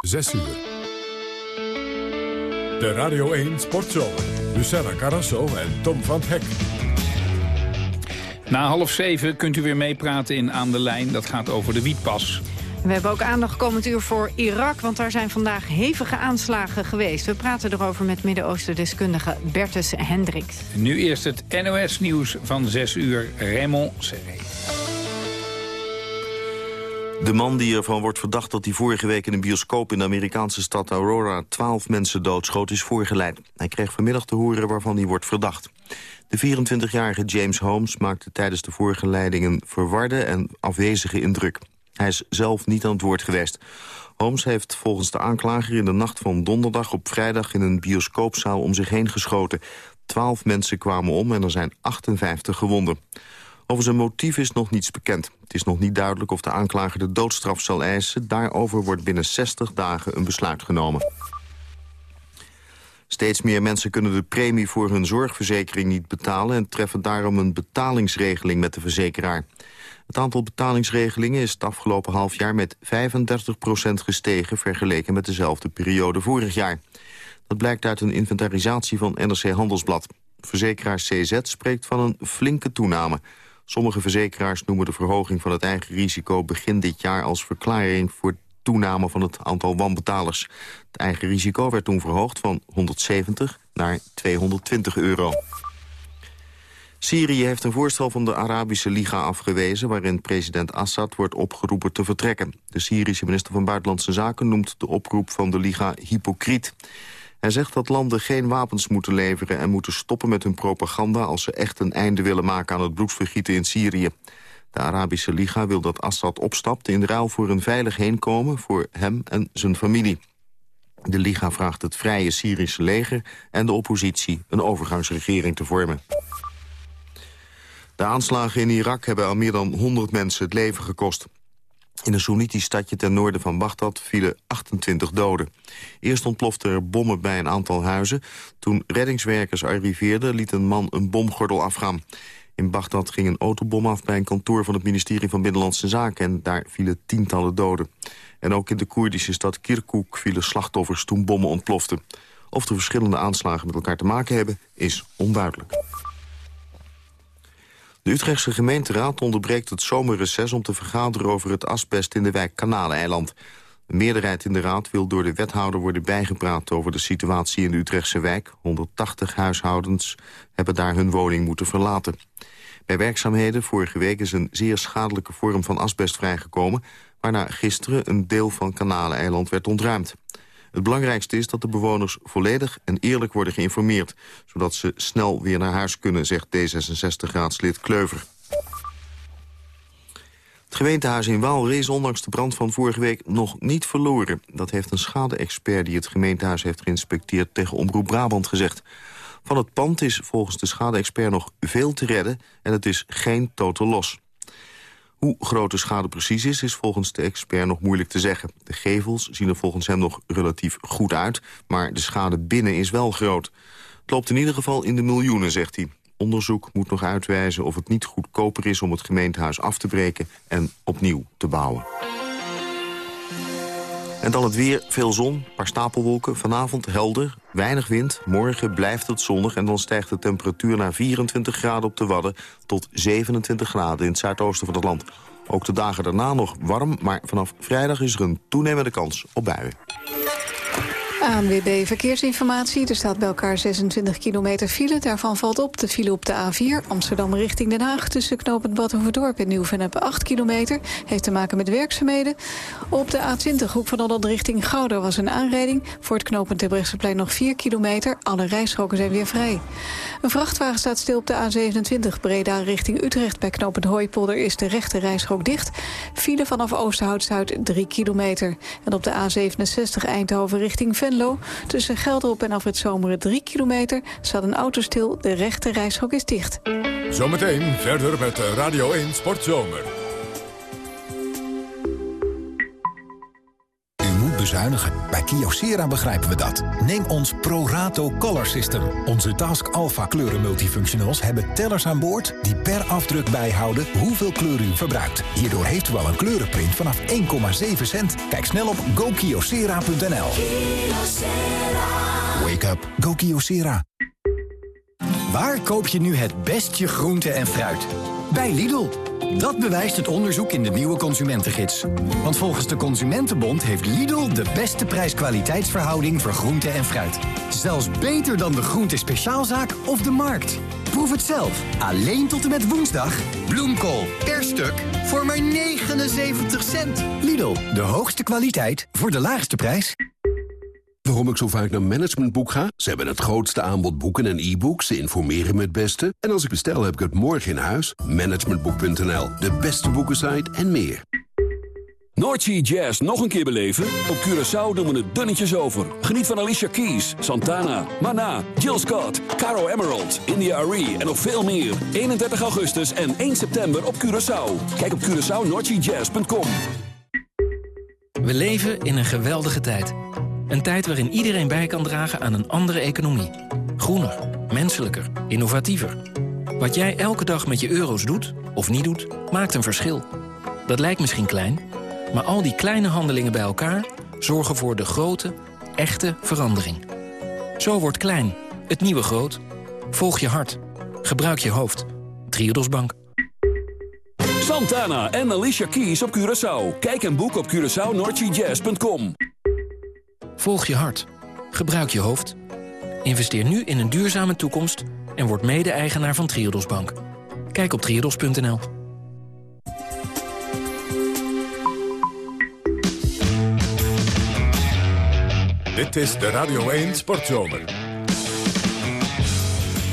6 uur. De Radio 1 Sportshow. Luciana Carrasso en Tom van Hek. Na half zeven kunt u weer meepraten in Aan de Lijn. Dat gaat over de wietpas. We hebben ook aandacht komend uur voor Irak, want daar zijn vandaag hevige aanslagen geweest. We praten erover met Midden-Oosten-deskundige Bertus Hendricks. Nu eerst het NOS-nieuws van 6 uur, Raymond Serré. De man die ervan wordt verdacht dat hij vorige week in een bioscoop in de Amerikaanse stad Aurora 12 mensen doodschoot is voorgeleid. Hij kreeg vanmiddag te horen waarvan hij wordt verdacht. De 24-jarige James Holmes maakte tijdens de voorgeleiding een verwarde en afwezige indruk. Hij is zelf niet aan het woord geweest. Holmes heeft volgens de aanklager in de nacht van donderdag op vrijdag in een bioscoopzaal om zich heen geschoten. Twaalf mensen kwamen om en er zijn 58 gewonden. Over zijn motief is nog niets bekend. Het is nog niet duidelijk of de aanklager de doodstraf zal eisen. Daarover wordt binnen 60 dagen een besluit genomen. Steeds meer mensen kunnen de premie voor hun zorgverzekering niet betalen... en treffen daarom een betalingsregeling met de verzekeraar. Het aantal betalingsregelingen is het afgelopen half jaar met 35% gestegen... vergeleken met dezelfde periode vorig jaar. Dat blijkt uit een inventarisatie van NRC Handelsblad. Verzekeraar CZ spreekt van een flinke toename. Sommige verzekeraars noemen de verhoging van het eigen risico... begin dit jaar als verklaring voor toename van het aantal wanbetalers. Het eigen risico werd toen verhoogd van 170 naar 220 euro. Syrië heeft een voorstel van de Arabische Liga afgewezen... waarin president Assad wordt opgeroepen te vertrekken. De Syrische minister van Buitenlandse Zaken noemt de oproep van de Liga hypocriet. Hij zegt dat landen geen wapens moeten leveren... en moeten stoppen met hun propaganda... als ze echt een einde willen maken aan het bloedvergieten in Syrië. De Arabische Liga wil dat Assad opstapt... in ruil voor een veilig heenkomen voor hem en zijn familie. De Liga vraagt het vrije Syrische leger en de oppositie... een overgangsregering te vormen. De aanslagen in Irak hebben al meer dan 100 mensen het leven gekost. In een Soenitisch stadje ten noorden van Bagdad vielen 28 doden. Eerst ontploften er bommen bij een aantal huizen. Toen reddingswerkers arriveerden liet een man een bomgordel afgaan. In Bagdad ging een autobom af bij een kantoor van het ministerie van Binnenlandse Zaken... en daar vielen tientallen doden. En ook in de Koerdische stad Kirkuk vielen slachtoffers toen bommen ontploften. Of de verschillende aanslagen met elkaar te maken hebben, is onduidelijk. De Utrechtse gemeenteraad onderbreekt het zomerreces om te vergaderen over het asbest in de wijk Kanaleiland. De meerderheid in de raad wil door de wethouder worden bijgepraat over de situatie in de Utrechtse wijk. 180 huishoudens hebben daar hun woning moeten verlaten. Bij werkzaamheden vorige week is een zeer schadelijke vorm van asbest vrijgekomen... waarna gisteren een deel van Kanaleiland werd ontruimd. Het belangrijkste is dat de bewoners volledig en eerlijk worden geïnformeerd... zodat ze snel weer naar huis kunnen, zegt D66-raadslid Kleuver. Het gemeentehuis in Waalre is ondanks de brand van vorige week nog niet verloren. Dat heeft een schade-expert die het gemeentehuis heeft geïnspecteerd tegen Omroep Brabant gezegd. Van het pand is volgens de schade-expert nog veel te redden en het is geen totaal los. Hoe groot de schade precies is, is volgens de expert nog moeilijk te zeggen. De gevels zien er volgens hem nog relatief goed uit, maar de schade binnen is wel groot. Het loopt in ieder geval in de miljoenen, zegt hij. Onderzoek moet nog uitwijzen of het niet goedkoper is om het gemeentehuis af te breken en opnieuw te bouwen. En dan het weer, veel zon, paar stapelwolken. Vanavond helder, weinig wind. Morgen blijft het zonnig en dan stijgt de temperatuur naar 24 graden op de Wadden... tot 27 graden in het zuidoosten van het land. Ook de dagen daarna nog warm, maar vanaf vrijdag is er een toenemende kans op buien. ANWB Verkeersinformatie. Er staat bij elkaar 26 kilometer file. Daarvan valt op de file op de A4 Amsterdam richting Den Haag... tussen knooppunt Badhoevedorp en Nieuw-Vennep 8 kilometer. Heeft te maken met werkzaamheden. Op de A20 Hoek van Holland richting Gouda was een aanrijding. Voor het knooppunt Terbrechtseplein nog 4 kilometer. Alle rijstroken zijn weer vrij. Een vrachtwagen staat stil op de A27 Breda richting Utrecht. Bij knooppunt Hooipolder is de rechte rijstrook dicht. File vanaf Oosterhout-Zuid 3 kilometer. En op de A67 Eindhoven richting Venlo Tussen Gelderop en Afrit Zomeren 3 kilometer staat een auto stil. De rechte reishok is dicht. Zometeen verder met Radio 1 Sportzomer. Bezuinigen. Bij Kyocera begrijpen we dat. Neem ons ProRato Color System. Onze Task Alpha kleuren multifunctionals hebben tellers aan boord... die per afdruk bijhouden hoeveel kleur u verbruikt. Hierdoor heeft u al een kleurenprint vanaf 1,7 cent. Kijk snel op gokyocera.nl. Wake up. Go Kyocera. Waar koop je nu het best je groente en fruit? Bij Lidl. Dat bewijst het onderzoek in de nieuwe consumentengids. Want volgens de Consumentenbond heeft Lidl de beste prijs-kwaliteitsverhouding voor groente en fruit. Zelfs beter dan de groente speciaalzaak of de markt. Proef het zelf. Alleen tot en met woensdag. Bloemkool per stuk voor maar 79 cent. Lidl, de hoogste kwaliteit voor de laagste prijs. Waarom ik zo vaak naar Managementboek ga? Ze hebben het grootste aanbod boeken en e-books. Ze informeren me het beste. En als ik bestel, heb ik het morgen in huis. Managementboek.nl, de beste boekensite en meer. Noordsea Jazz nog een keer beleven? Op Curaçao doen we het dunnetjes over. Geniet van Alicia Keys, Santana, Mana, Jill Scott, Caro Emerald, India Arie en nog veel meer. 31 augustus en 1 september op Curaçao. Kijk op CuraçaoNoordseaJazz.com We leven in een geweldige tijd. Een tijd waarin iedereen bij kan dragen aan een andere economie. Groener, menselijker, innovatiever. Wat jij elke dag met je euro's doet, of niet doet, maakt een verschil. Dat lijkt misschien klein, maar al die kleine handelingen bij elkaar... zorgen voor de grote, echte verandering. Zo wordt klein, het nieuwe groot. Volg je hart. Gebruik je hoofd. Triodos Bank. Santana en Alicia Keys op Curaçao. Kijk en boek op CuraçaoNoordseaJazz.com Volg je hart. Gebruik je hoofd. Investeer nu in een duurzame toekomst en word mede-eigenaar van Triodos Bank. Kijk op triodos.nl. Dit is de Radio 1 Sportzomer.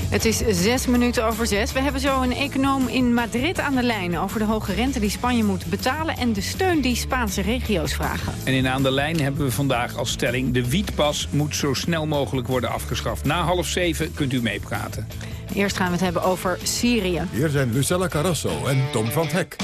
Het is zes minuten over zes. We hebben zo een econoom in Madrid aan de lijn... over de hoge rente die Spanje moet betalen... en de steun die Spaanse regio's vragen. En in aan de lijn hebben we vandaag als stelling... de wietpas moet zo snel mogelijk worden afgeschaft. Na half zeven kunt u meepraten. Eerst gaan we het hebben over Syrië. Hier zijn Lucella Carrasso en Tom van Hek.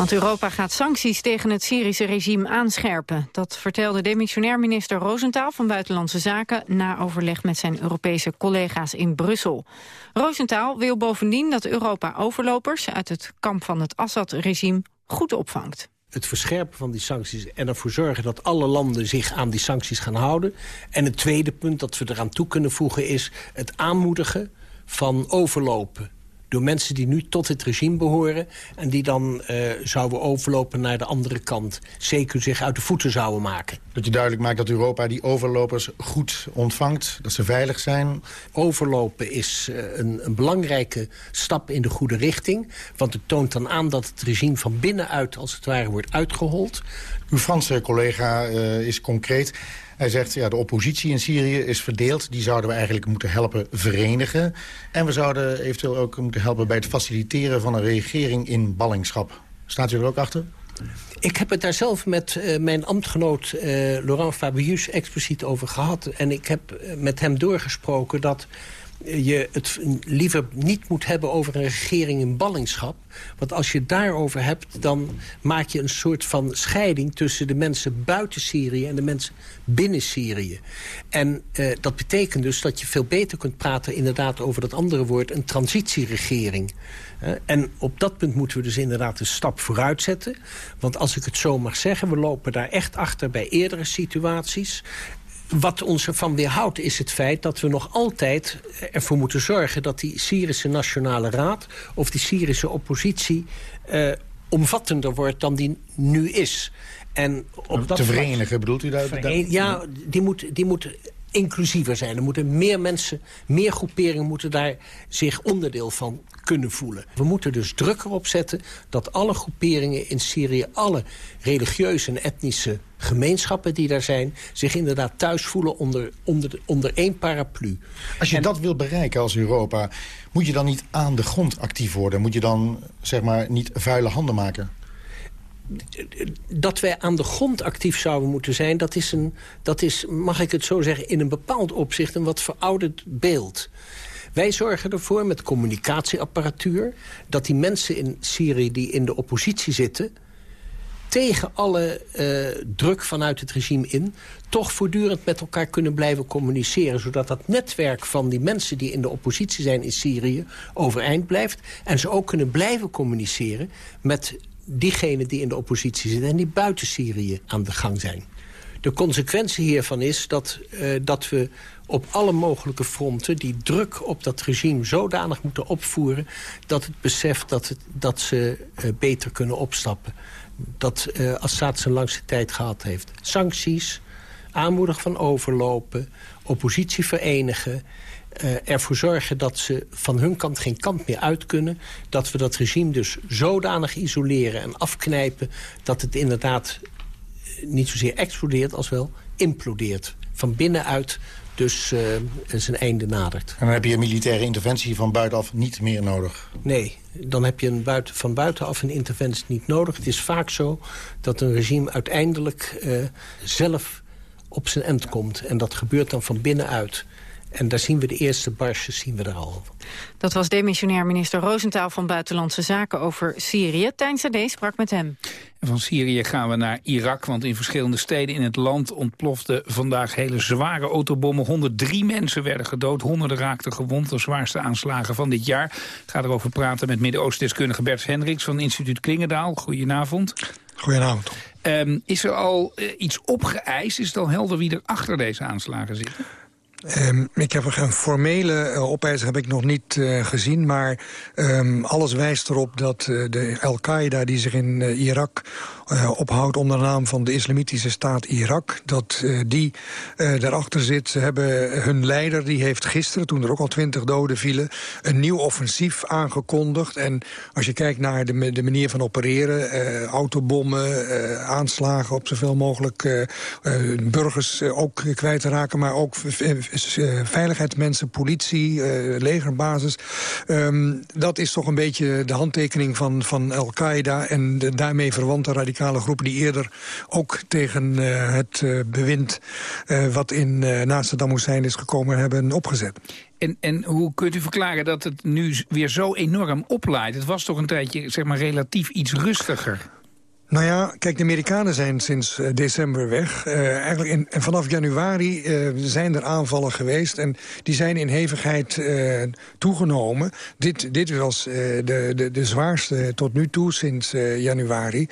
Want Europa gaat sancties tegen het Syrische regime aanscherpen. Dat vertelde demissionair minister Rosenthal van Buitenlandse Zaken... na overleg met zijn Europese collega's in Brussel. Rosenthal wil bovendien dat Europa overlopers... uit het kamp van het Assad-regime goed opvangt het verscherpen van die sancties... en ervoor zorgen dat alle landen zich aan die sancties gaan houden. En het tweede punt dat we eraan toe kunnen voegen... is het aanmoedigen van overlopen door mensen die nu tot het regime behoren... en die dan uh, zouden overlopen naar de andere kant. Zeker zich uit de voeten zouden maken. Dat je duidelijk maakt dat Europa die overlopers goed ontvangt. Dat ze veilig zijn. Overlopen is uh, een, een, belangrijke stap in de goede richting. Want het toont dan aan dat het regime van binnenuit als het ware wordt uitgehold. Uw Franse collega uh, is concreet... Hij zegt, ja, de oppositie in Syrië is verdeeld. Die zouden we eigenlijk moeten helpen verenigen. En we zouden eventueel ook moeten helpen bij het faciliteren van een regering in ballingschap. Staat u er ook achter? Ik heb het daar zelf met uh, mijn ambtgenoot uh, Laurent Fabius expliciet over gehad. En ik heb met hem doorgesproken dat je het liever niet moet hebben over een regering in ballingschap. Want als je het daarover hebt, dan maak je een soort van scheiding... tussen de mensen buiten Syrië en de mensen binnen Syrië. En eh, dat betekent dus dat je veel beter kunt praten... inderdaad over dat andere woord, een transitieregering. Uh, en op dat punt moeten we dus inderdaad een stap vooruit zetten. Want als ik het zo mag zeggen, we lopen daar echt achter bij eerdere situaties. Wat ons ervan weerhoudt is het feit dat we nog altijd ervoor moeten zorgen... dat die Syrische Nationale Raad of die Syrische oppositie... Uh, omvattender wordt dan die nu is. En op dat Te verenigen bedoelt u daar? ja, die moet, die moet inclusiever zijn. Er moeten meer mensen, meer groeperingen moeten daar zich onderdeel van kunnen voelen. We moeten dus druk erop zetten dat alle groeperingen in Syrië... alle religieuze en etnische gemeenschappen die daar zijn... zich inderdaad thuis voelen onder, onder, onder één paraplu. Als je dat wil bereiken als Europa... moet je dan niet aan de grond actief worden? Moet je dan zeg maar, niet vuile handen maken? dat wij aan de grond actief zouden moeten zijn... Dat is, een, dat is, mag ik het zo zeggen, in een bepaald opzicht... een wat verouderd beeld. Wij zorgen ervoor met communicatieapparatuur... dat die mensen in Syrië die in de oppositie zitten tegen alle uh, druk vanuit het regime in... toch voortdurend met elkaar kunnen blijven communiceren... zodat dat netwerk van die mensen die in de oppositie zijn in Syrië... overeind blijft. En ze ook kunnen blijven communiceren met diegenen die in de oppositie zitten... en die buiten Syrië aan de gang zijn. De consequentie hiervan is dat, uh, dat we op alle mogelijke fronten die druk op dat regime zodanig moeten opvoeren... dat het beseft dat, het, dat ze uh, beter kunnen opstappen. Dat uh, Assad zijn langste tijd gehad heeft. Sancties, aanmoedigen van overlopen, oppositie verenigen... Uh, ervoor zorgen dat ze van hun kant geen kant meer uit kunnen. Dat we dat regime dus zodanig isoleren en afknijpen... dat het inderdaad niet zozeer explodeert als wel implodeert. Van binnenuit dus uh, zijn einde nadert. En dan heb je een militaire interventie van buitenaf niet meer nodig? Nee, dan heb je een buiten, van buitenaf een interventie niet nodig. Het is vaak zo dat een regime uiteindelijk uh, zelf op zijn end komt. En dat gebeurt dan van binnenuit. En daar zien we de eerste barsjes zien we er al. Dat was demissionair minister Roosentaal van Buitenlandse Zaken over Syrië. Tijn Sade sprak met hem. En van Syrië gaan we naar Irak, want in verschillende steden in het land ontploften vandaag hele zware autobommen. 103 mensen werden gedood, honderden raakten gewond. De zwaarste aanslagen van dit jaar. Ik ga erover praten met Midden-Oosten-deskundige Bert Hendricks van instituut Klingendaal. Goedenavond. Goedenavond. Um, is er al uh, iets opgeëist? Is het al helder wie er achter deze aanslagen zit? Um, ik heb een formele uh, heb ik nog niet uh, gezien, maar um, alles wijst erop dat uh, de Al-Qaeda die zich in Irak ophoudt onder de naam van de Islamitische Staat Irak, dat die daarachter zit. Ze hebben hun leider, die heeft gisteren, toen er ook al twintig doden vielen, een nieuw offensief aangekondigd. En als je kijkt naar de, de manier van opereren, autobommen, aanslagen op zoveel mogelijk burgers ook kwijt te raken, maar ook veiligheidsmensen, politie, uh, legerbasis. Um, dat is toch een beetje de handtekening van, van Al-Qaeda... en de daarmee verwante radicale groepen die eerder ook tegen uh, het bewind... wat in naast Saddam Hussein is gekomen, hebben opgezet. En, en hoe kunt u verklaren dat het nu weer zo enorm oplaait? Het was toch een tijdje zeg maar, relatief iets rustiger? Nou ja, kijk, de Amerikanen zijn sinds uh, december weg. Uh, eigenlijk en vanaf januari uh, zijn er aanvallen geweest... en die zijn in hevigheid toegenomen. Dit, dit was de, de, de zwaarste tot nu toe sinds januari.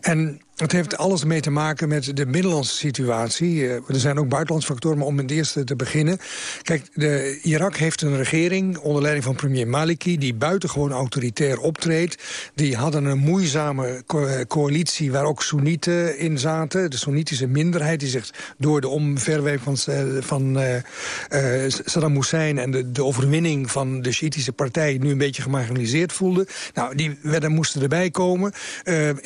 En het heeft alles mee te maken met de Middellandse situatie. Uh, er zijn ook buitenlandse factoren, maar om het eerste te beginnen. Kijk, de, Irak heeft een regering onder leiding van premier Maliki... die buitengewoon autoritair optreedt. Die hadden een moeizame co coalitie waar ook Soenieten in zaten. De Soenitische minderheid die zich door de omverwerking van, van uh, Saddam Hussein... en de, de overwinning van de Shiïtische partij nu een beetje gemarginaliseerd voelde. Nou, die werden, moesten erbij komen.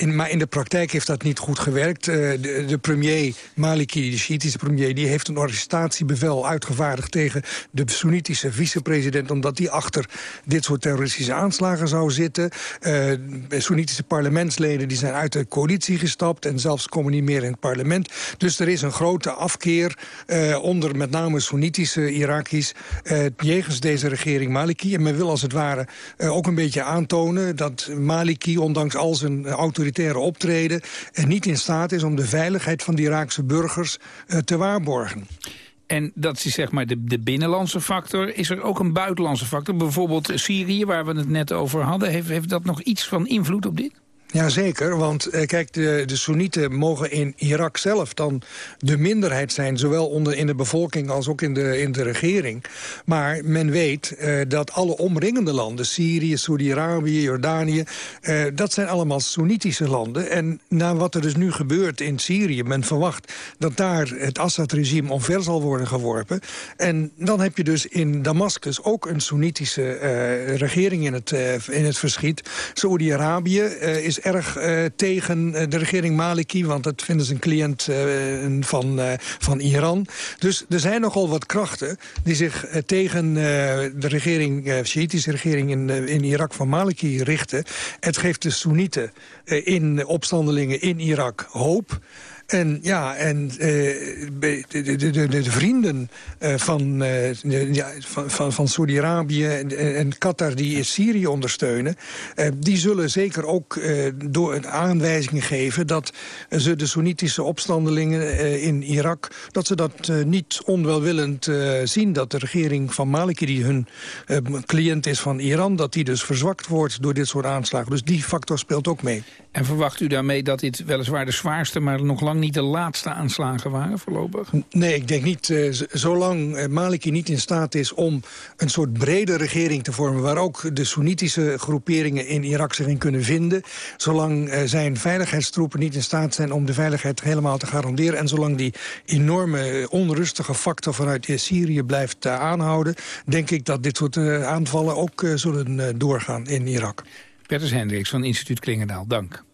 maar in de praktijk heeft dat niet goed gewerkt. Uh, de, de, premier Maliki, de Shiïtische premier... die heeft een arrestatiebevel uitgevaardigd tegen de Soenitische vicepresident... omdat die achter dit soort terroristische aanslagen zou zitten. Uh, Soenitische parlementsleden die zijn uit de coalitie gestapt... en zelfs komen niet meer in het parlement. Dus er is een grote afkeer uh, onder met name Soenitische Iraki's... jegens deze regering Maliki. En men wil als het ware ook een beetje aantonen... dat Maliki, ondanks al zijn autoritaire optreden en niet in staat is om de veiligheid van de Iraakse burgers uh, te waarborgen. En dat is zeg maar de, de binnenlandse factor. Is er ook een buitenlandse factor? Bijvoorbeeld Syrië, waar we het net over hadden. Heeft, heeft dat nog iets van invloed op dit? Jazeker, want eh, kijk, de, de Soenieten mogen in Irak zelf dan de minderheid zijn... zowel onder, in de bevolking als ook in de, in de regering. Maar men weet eh, dat alle omringende landen... Syrië, Saudi-Arabië, Jordanië... Eh, dat zijn allemaal Soenitische landen. En na wat er dus nu gebeurt in Syrië... men verwacht dat daar het Assad-regime omver zal worden geworpen. En dan heb je dus in Damascus ook een Soenitische regering in het, in het verschiet. Saudi-Arabië is erg uh, tegen uh, de regering Maliki... want dat vinden ze een cliënt uh, van, van Iran. Dus er zijn nogal wat krachten die zich tegen de regering, de Shiïtische regering in, in Irak van Maliki richten. Het geeft de Soenieten in opstandelingen in Irak hoop... En ja, en de, de, de, de, vrienden van, ja, van, van, van Saudi-Arabië en, en, Qatar die Syrië ondersteunen... die zullen zeker ook door aanwijzingen geven... dat ze de Soenitische opstandelingen in Irak... dat ze dat niet onwelwillend zien. Dat de regering van Maliki, die hun cliënt is van Iran... dat die dus verzwakt wordt door dit soort aanslagen. Dus die factor speelt ook mee. En verwacht u daarmee dat dit weliswaar de zwaarste... maar nog lang niet de laatste aanslagen waren voorlopig? Nee, ik denk niet. Uh, zolang uh, Maliki niet in staat is om een soort brede regering te vormen... waar ook de Soenitische groeperingen in Irak zich in kunnen vinden... zolang uh, zijn veiligheidstroepen niet in staat zijn om de veiligheid helemaal te garanderen... en zolang die enorme onrustige factor vanuit Syrië blijft aanhouden... denk ik dat dit soort aanvallen ook zullen doorgaan in Irak. Bertus Hendricks van Instituut Klingendaal, dank.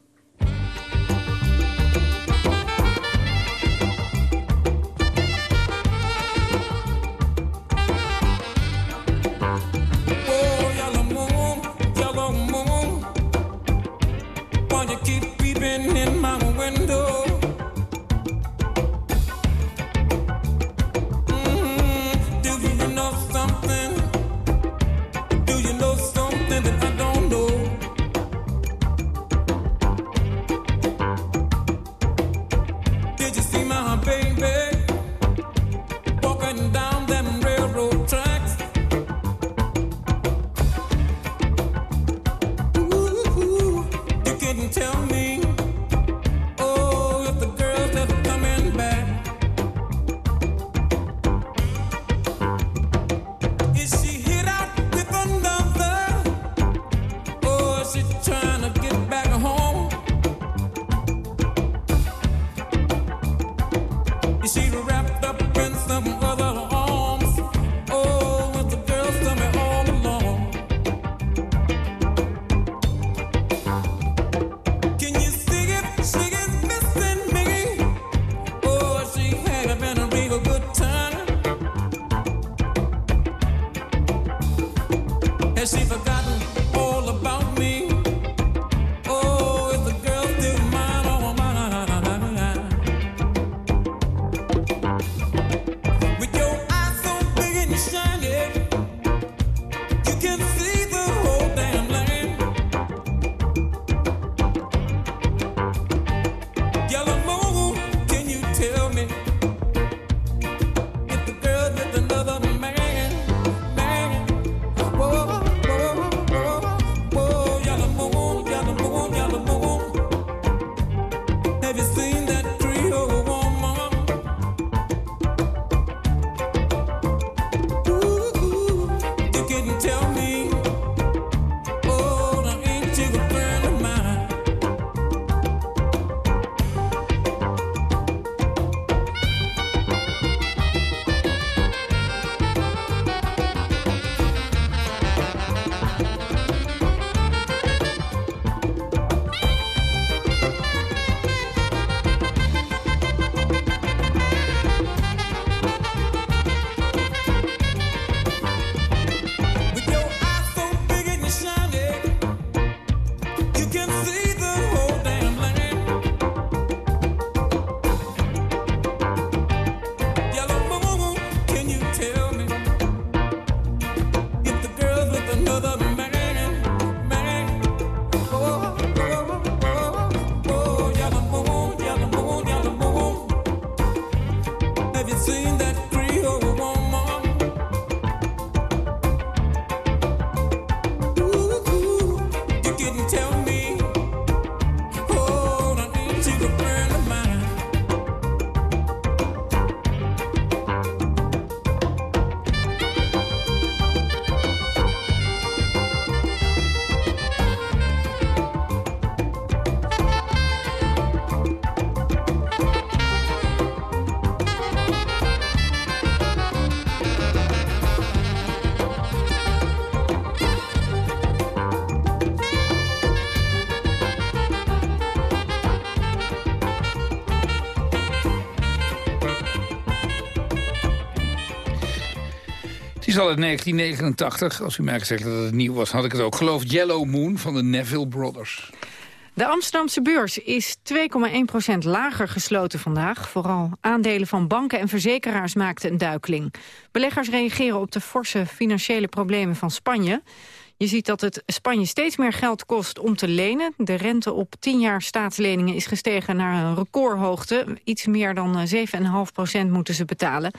Is al uit 1989. Als u mij gezegd dat het nieuw was, had ik het ook geloofd. Yellow Moon van de Neville Brothers. De Amsterdamse beurs is 2,1% lager gesloten vandaag. Vooral aandelen van banken en verzekeraars maakten een duikeling. Beleggers reageren op de forse financiële problemen van Spanje. Je ziet dat het Spanje steeds meer geld kost om te lenen. De rente op 10 jaar staatsleningen is gestegen naar een recordhoogte. Iets meer dan 7,5 procent moeten ze betalen.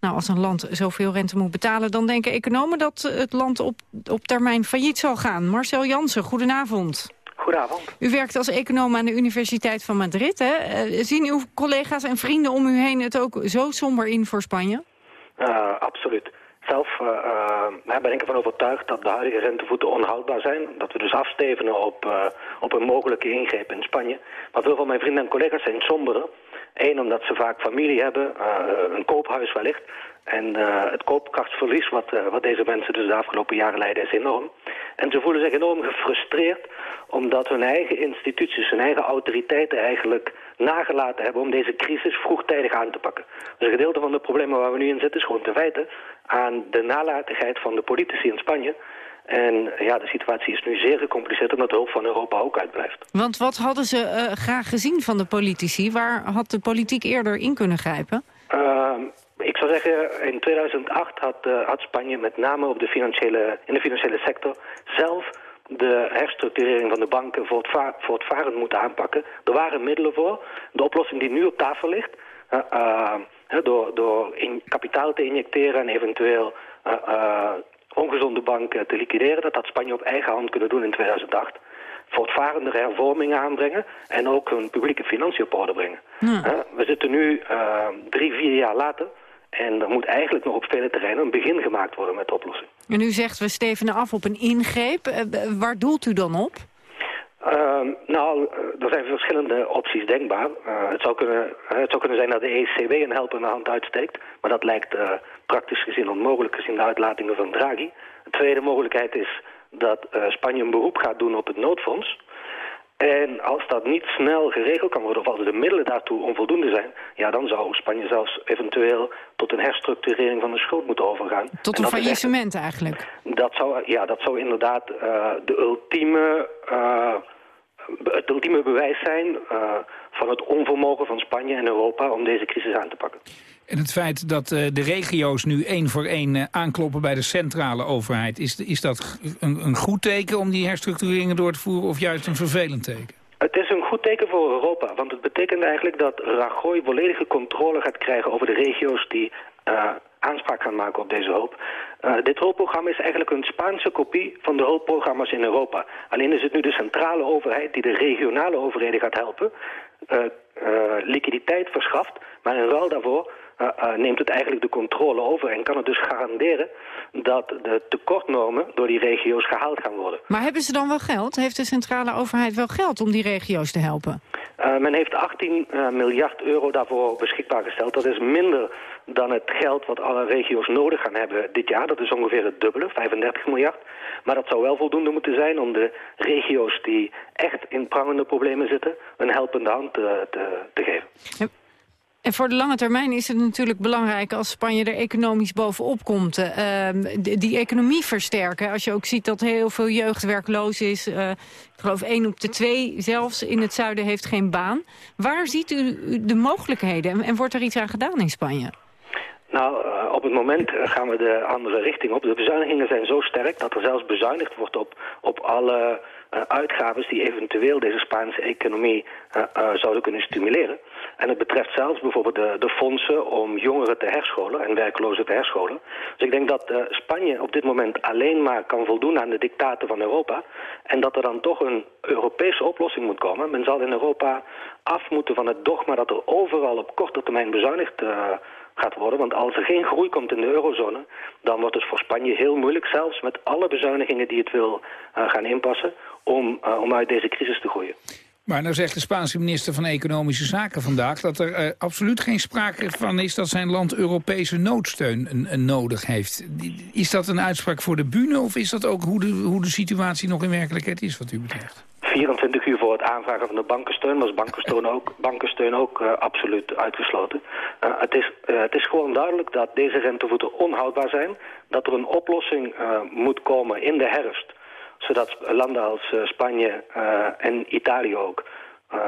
Nou, als een land zoveel rente moet betalen... dan denken economen dat het land op, op termijn failliet zal gaan. Marcel Jansen, goedenavond. Goedenavond. U werkt als econoom aan de Universiteit van Madrid. Hè? Eh, zien uw collega's en vrienden om u heen het ook zo somber in voor Spanje? Uh, absoluut. Zelf uh, ben ik ervan overtuigd dat de huidige rentevoeten onhoudbaar zijn. Dat we dus afstevenen op, uh, op een mogelijke ingreep in Spanje. Maar veel van mijn vrienden en collega's zijn somberer. Eén, omdat ze vaak familie hebben, een koophuis wellicht. En het koopkrachtsverlies wat, wat deze mensen dus de afgelopen jaren leiden is enorm. En ze voelen zich enorm gefrustreerd omdat hun eigen instituties, hun eigen autoriteiten eigenlijk nagelaten hebben om deze crisis vroegtijdig aan te pakken. Dus een gedeelte van de problemen waar we nu in zitten is gewoon te wijten aan de nalatigheid van de politici in Spanje. En ja, de situatie is nu zeer gecompliceerd omdat de hulp van Europa ook uitblijft. Want wat hadden ze uh, graag gezien van de politici? Waar had de politiek eerder in kunnen grijpen? Uh, ik zou zeggen, in 2008 had, uh, had Spanje met name op de financiële, in de financiële sector zelf de herstructurering van de banken voortvarend moeten aanpakken. Er waren middelen voor. De oplossing die nu op tafel ligt, uh, door, door in kapitaal te injecteren en eventueel uh, ongezonde banken te liquideren, dat had Spanje op eigen hand kunnen doen in 2008 voortvarende hervormingen aanbrengen en ook hun publieke financiën op orde brengen. we zitten nu drie, vier jaar later en er moet eigenlijk nog op vele terreinen een begin gemaakt worden met de oplossing. En u zegt we stevenen af op een ingreep. Uh, waar doelt u dan op? Uh, nou, er zijn verschillende opties denkbaar. Uh, het, zou kunnen, het zou kunnen zijn dat de ECB een helpende hand uitsteekt. Maar dat lijkt praktisch gezien onmogelijk gezien de uitlatingen van Draghi. De tweede mogelijkheid is dat Spanje een beroep gaat doen op het noodfonds. En als dat niet snel geregeld kan worden, of als de middelen daartoe onvoldoende zijn... ja, dan zou Spanje zelfs eventueel tot een herstructurering van de schuld moeten overgaan. Tot een faillissement eigenlijk? Dat zou, ja, dat zou inderdaad de ultieme, het ultieme bewijs zijn... Uh, van het onvermogen van Spanje en Europa om deze crisis aan te pakken. En het feit dat uh, de regio's nu één voor één uh, aankloppen bij de centrale overheid... is, is dat een, een goed teken om die herstructureringen door te voeren... of juist een vervelend teken? Het is een goed teken voor Europa, want het betekent eigenlijk dat Rajoy volledige controle gaat krijgen over de regio's die uh, aanspraak gaan maken op deze hulp. Uh, dit hulpprogramma is eigenlijk een Spaanse kopie van de hulpprogramma's in Europa. Alleen is het nu de centrale overheid die de regionale overheden gaat helpen, uh, liquiditeit verschaft, maar in ruil daarvoor uh, uh, neemt het eigenlijk de controle over en kan het dus garanderen dat de tekortnormen door die regio's gehaald gaan worden. Maar hebben ze dan wel geld? Heeft de centrale overheid wel geld om die regio's te helpen? Uh, men heeft 18 miljard euro daarvoor beschikbaar gesteld. Dat is minder dan het geld wat alle regio's nodig gaan hebben dit jaar. Dat is ongeveer het dubbele, 35 miljard. Maar dat zou wel voldoende moeten zijn om de regio's die echt in prangende problemen zitten... een helpende hand te, te, te geven. En voor de lange termijn is het natuurlijk belangrijk als Spanje er economisch bovenop komt. Uh, die, die, economie versterken. Als je ook ziet dat heel veel jeugd werkloos is. Uh, ik geloof één op de twee zelfs in het zuiden heeft geen baan. Waar ziet u de mogelijkheden en, en wordt er iets aan gedaan in Spanje? Nou, uh, op het moment gaan we de andere richting op. De bezuinigingen zijn zo sterk dat er zelfs bezuinigd wordt op, op alle uh, uitgaven die eventueel deze Spaanse economie zouden kunnen stimuleren. En het betreft zelfs bijvoorbeeld de, de fondsen om jongeren te herscholen en werklozen te herscholen. Dus ik denk dat Spanje op dit moment alleen maar kan voldoen aan de dictaten van Europa. En dat er dan toch een Europese oplossing moet komen. Men zal in Europa af moeten van het dogma dat er overal op korte termijn bezuinigd gaat worden. Want als er geen groei komt in de eurozone, dan wordt het voor Spanje heel moeilijk, zelfs met alle bezuinigingen die het wil uh, gaan inpassen, om, uh, om uit deze crisis te groeien. Maar nou zegt de Spaanse minister van Economische Zaken vandaag... dat er uh, absoluut geen sprake van is dat zijn land Europese noodsteun nodig heeft. Is dat een uitspraak voor de bühne of is dat ook hoe de, hoe de situatie nog in werkelijkheid is wat u betreft? 24 uur voor het aanvragen van de bankensteun was bankensteun ook, bankensteun ook uh, absoluut uitgesloten. Uh, het, is, uh, het is gewoon duidelijk dat deze rentevoeten onhoudbaar zijn. Dat er een oplossing moet komen in de herfst zodat landen als Spanje en Italië ook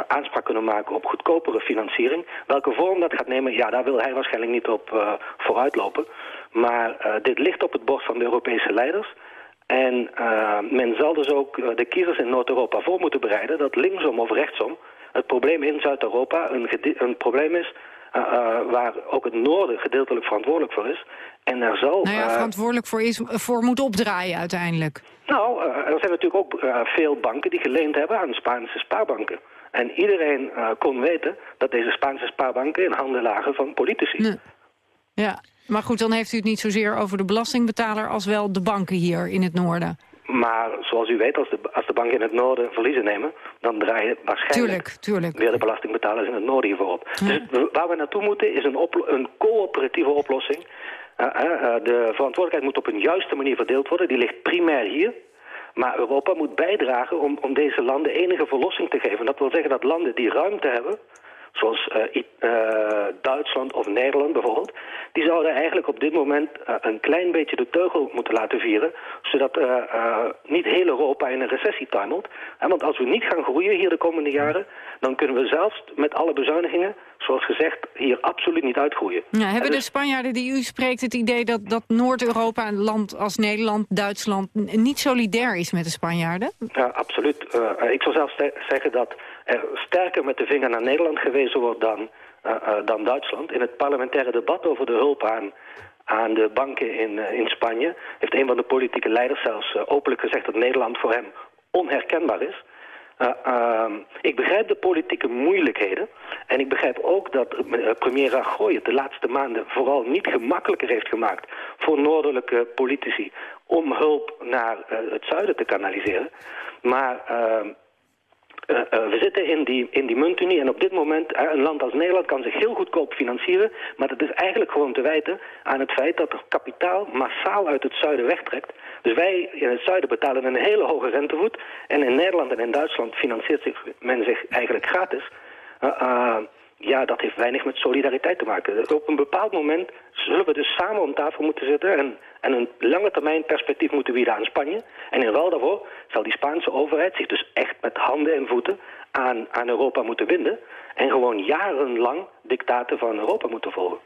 aanspraak kunnen maken op goedkopere financiering. Welke vorm dat gaat nemen, ja, daar wil hij waarschijnlijk niet op vooruitlopen. Maar dit ligt op het bord van de Europese leiders. En men zal dus ook de kiezers in Noord-Europa voor moeten bereiden dat linksom of rechtsom het probleem in Zuid-Europa een, een probleem is uh, uh, waar ook het noorden gedeeltelijk verantwoordelijk voor is. En er zal... Nou ja, verantwoordelijk voor, is, voor moet opdraaien uiteindelijk. Nou, er zijn natuurlijk ook veel banken die geleend hebben aan Spaanse spaarbanken. En iedereen kon weten dat deze Spaanse spaarbanken in handen lagen van politici. Nee. Ja, maar goed, dan heeft u het niet zozeer over de belastingbetaler... als wel de banken hier in het noorden. Maar zoals u weet, als de, als de banken in het noorden verliezen nemen... dan draaien waarschijnlijk tuurlijk, tuurlijk. weer de belastingbetalers in het noorden hiervoor op. Ja. Dus waar we naartoe moeten is een, een coöperatieve oplossing. Uh, uh, de verantwoordelijkheid moet op een juiste manier verdeeld worden. Die ligt primair hier. Maar Europa moet bijdragen om, om deze landen enige verlossing te geven. Dat wil zeggen dat landen die ruimte hebben zoals uh, uh, Duitsland of Nederland bijvoorbeeld, die zouden eigenlijk op dit moment uh, een klein beetje de teugel moeten laten vieren, zodat niet heel Europa in een recessie tuimelt. Want als we niet gaan groeien hier de komende jaren, dan kunnen we zelfs met alle bezuinigingen, zoals gezegd, hier absoluut niet uitgroeien. Ja, hebben dus... de Spanjaarden die u spreekt het idee dat, dat Noord-Europa, een land als Nederland, Duitsland, niet solidair is met de Spanjaarden? Ja, absoluut. ik zou zelfs zeggen dat er sterker met de vinger naar Nederland gewezen wordt dan, uh, uh, dan Duitsland. In het parlementaire debat over de hulp aan, aan de banken in, uh, in Spanje... heeft een van de politieke leiders zelfs openlijk gezegd dat Nederland voor hem onherkenbaar is. Ehm, ik begrijp de politieke moeilijkheden. En ik begrijp ook dat premier Rajoy het de laatste maanden vooral niet gemakkelijker heeft gemaakt voor noordelijke politici om hulp naar het zuiden te kanaliseren. Maar ehm, uh, uh, we zitten in die, in die muntunie en op dit moment, uh, een land als Nederland kan zich heel goedkoop financieren, maar dat is eigenlijk gewoon te wijten aan het feit dat er kapitaal massaal uit het zuiden wegtrekt. Dus wij in het zuiden betalen een hele hoge rentevoet en in Nederland en in Duitsland financiert zich, men zich eigenlijk gratis. ja, dat heeft weinig met solidariteit te maken. Op een bepaald moment zullen we dus samen om tafel moeten zitten en, en een lange termijn perspectief moeten bieden aan Spanje. En in ruil daarvoor zal die Spaanse overheid zich dus echt met handen en voeten aan, aan Europa moeten binden. En gewoon jarenlang dictaten van Europa moeten volgen.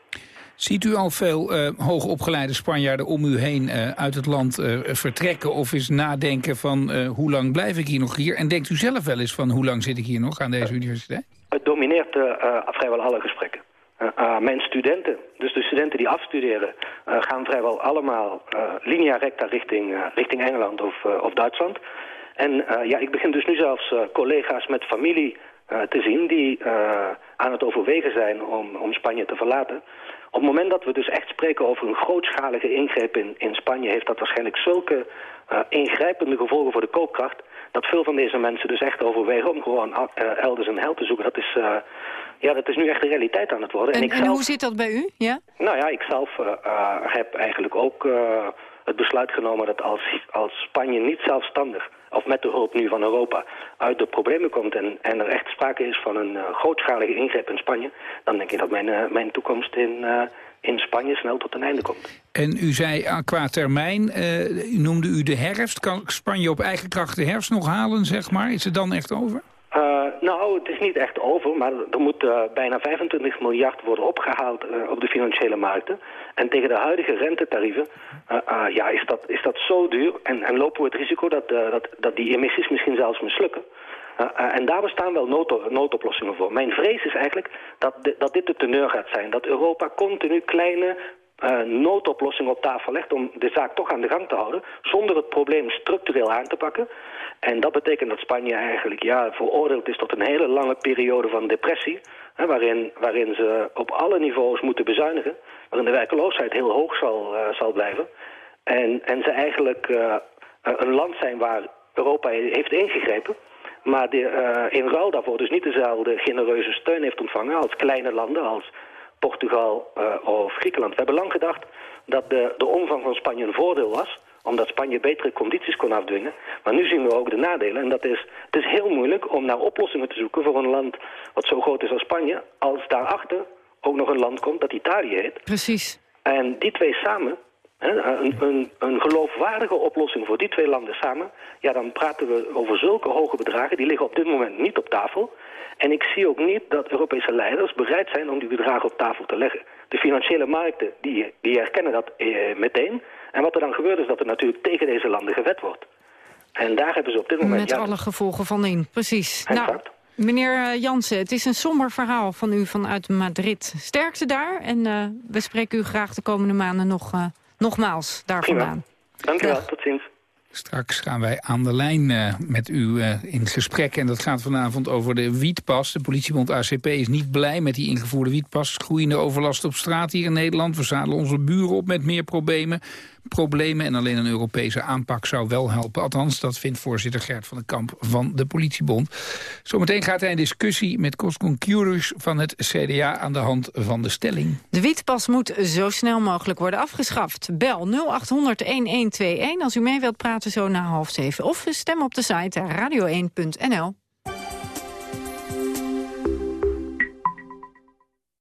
Ziet u al veel uh, hoogopgeleide Spanjaarden om u heen uh, uit het land uh, vertrekken... of eens nadenken van hoe lang blijf ik hier nog hier? En denkt u zelf wel eens van hoe lang zit ik hier nog aan deze universiteit? Het domineert vrijwel alle gesprekken. Uh, mijn studenten, dus de studenten die afstuderen, uh, gaan vrijwel allemaal linea recta richting, richting Engeland of, of Duitsland. En ja, ik begin dus nu zelfs collega's met familie te zien die aan het overwegen zijn om, om Spanje te verlaten. Op het moment dat we dus echt spreken over een grootschalige ingreep in, in Spanje... heeft dat waarschijnlijk zulke ingrijpende gevolgen voor de koopkracht... dat veel van deze mensen dus echt overwegen om gewoon elders een hel te zoeken. Dat is ja, dat is nu echt de realiteit aan het worden. En, en, ik en zelf, hoe zit dat bij u? Ja? Nou ja, ik zelf uh, heb eigenlijk ook uh, het besluit genomen dat als, als Spanje niet zelfstandig, of met de hulp nu van Europa, uit de problemen komt en, en er echt sprake is van een grootschalige ingreep in Spanje, dan denk ik dat mijn, mijn toekomst in, in Spanje snel tot een einde komt. En u zei qua termijn, u noemde u de herfst. Kan Spanje op eigen kracht de herfst nog halen, zeg maar? Is het dan echt over? Uh, nou, het is niet echt over, maar er moet uh, bijna 25 miljard worden opgehaald uh, op de financiële markten. En tegen de huidige rentetarieven ja, is, dat, is dat zo duur en, en lopen we het risico dat, dat, dat die emissies misschien zelfs mislukken. En daar bestaan wel nood, noodoplossingen voor. Mijn vrees is eigenlijk dat, dat dit de teneur gaat zijn. Dat Europa continu kleine noodoplossingen op tafel legt om de zaak toch aan de gang te houden, zonder het probleem structureel aan te pakken. En dat betekent dat Spanje eigenlijk ja, veroordeeld is tot een hele lange periode van depressie. Hè, waarin, waarin ze op alle niveaus moeten bezuinigen. Waarin de werkeloosheid heel hoog zal, zal blijven. En, en ze eigenlijk een land zijn waar Europa heeft ingegrepen. Maar de, uh, in ruil daarvoor dus niet dezelfde genereuze steun heeft ontvangen als kleine landen als Portugal of Griekenland. We hebben lang gedacht dat de, de omvang van Spanje een voordeel was omdat Spanje betere condities kon afdwingen. Maar nu zien we ook de nadelen. En dat is, het is heel moeilijk om naar oplossingen te zoeken voor een land wat zo groot is als Spanje. Als daarachter ook nog een land komt dat Italië heet. Precies. En die twee samen een, een, een, geloofwaardige oplossing voor die twee landen samen... ja, dan praten we over zulke hoge bedragen. Die liggen op dit moment niet op tafel. En ik zie ook niet dat Europese leiders bereid zijn om die bedragen op tafel te leggen. De financiële markten die, die herkennen dat eh, meteen. En wat er dan gebeurt is dat er natuurlijk tegen deze landen gewet wordt. En daar hebben ze op dit moment... Met alle gevolgen van in, precies. Nou, meneer eh, Jansen, het is een somber verhaal van u vanuit Madrid. Sterkte daar en uh, we spreken u graag de komende maanden nog, uh, nogmaals daar Prima. vandaan. Dank u wel, tot ziens. Straks gaan wij aan de lijn uh, met u uh, in gesprek. En dat gaat vanavond over de wietpas. De politiebond ACP is niet blij met die ingevoerde wietpas. Groeiende overlast op straat hier in Nederland. We zadelen onze buren op met meer problemen problemen. En alleen een Europese aanpak zou wel helpen. Althans, dat vindt voorzitter Gert van den Kamp van de politiebond. Zometeen gaat hij in discussie met Koskon Curus van het CDA aan de hand van de stelling. De wietpas moet zo snel mogelijk worden afgeschaft. Bel 0800-1121 als u mee wilt praten zo na half zeven. Of stem op de site radio1.nl.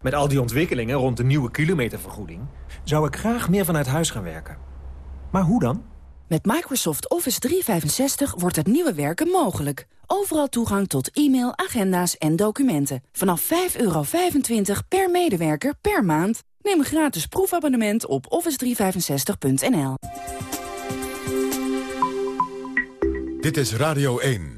Met al die ontwikkelingen rond de nieuwe kilometervergoeding... zou ik graag meer vanuit huis gaan werken. Maar hoe dan? Met Microsoft Office 365 wordt het nieuwe werken mogelijk. Overal toegang tot e-mail, agenda's en documenten. Vanaf 5,25 per medewerker per maand. Neem een gratis proefabonnement op office365.nl. Dit is Radio 1.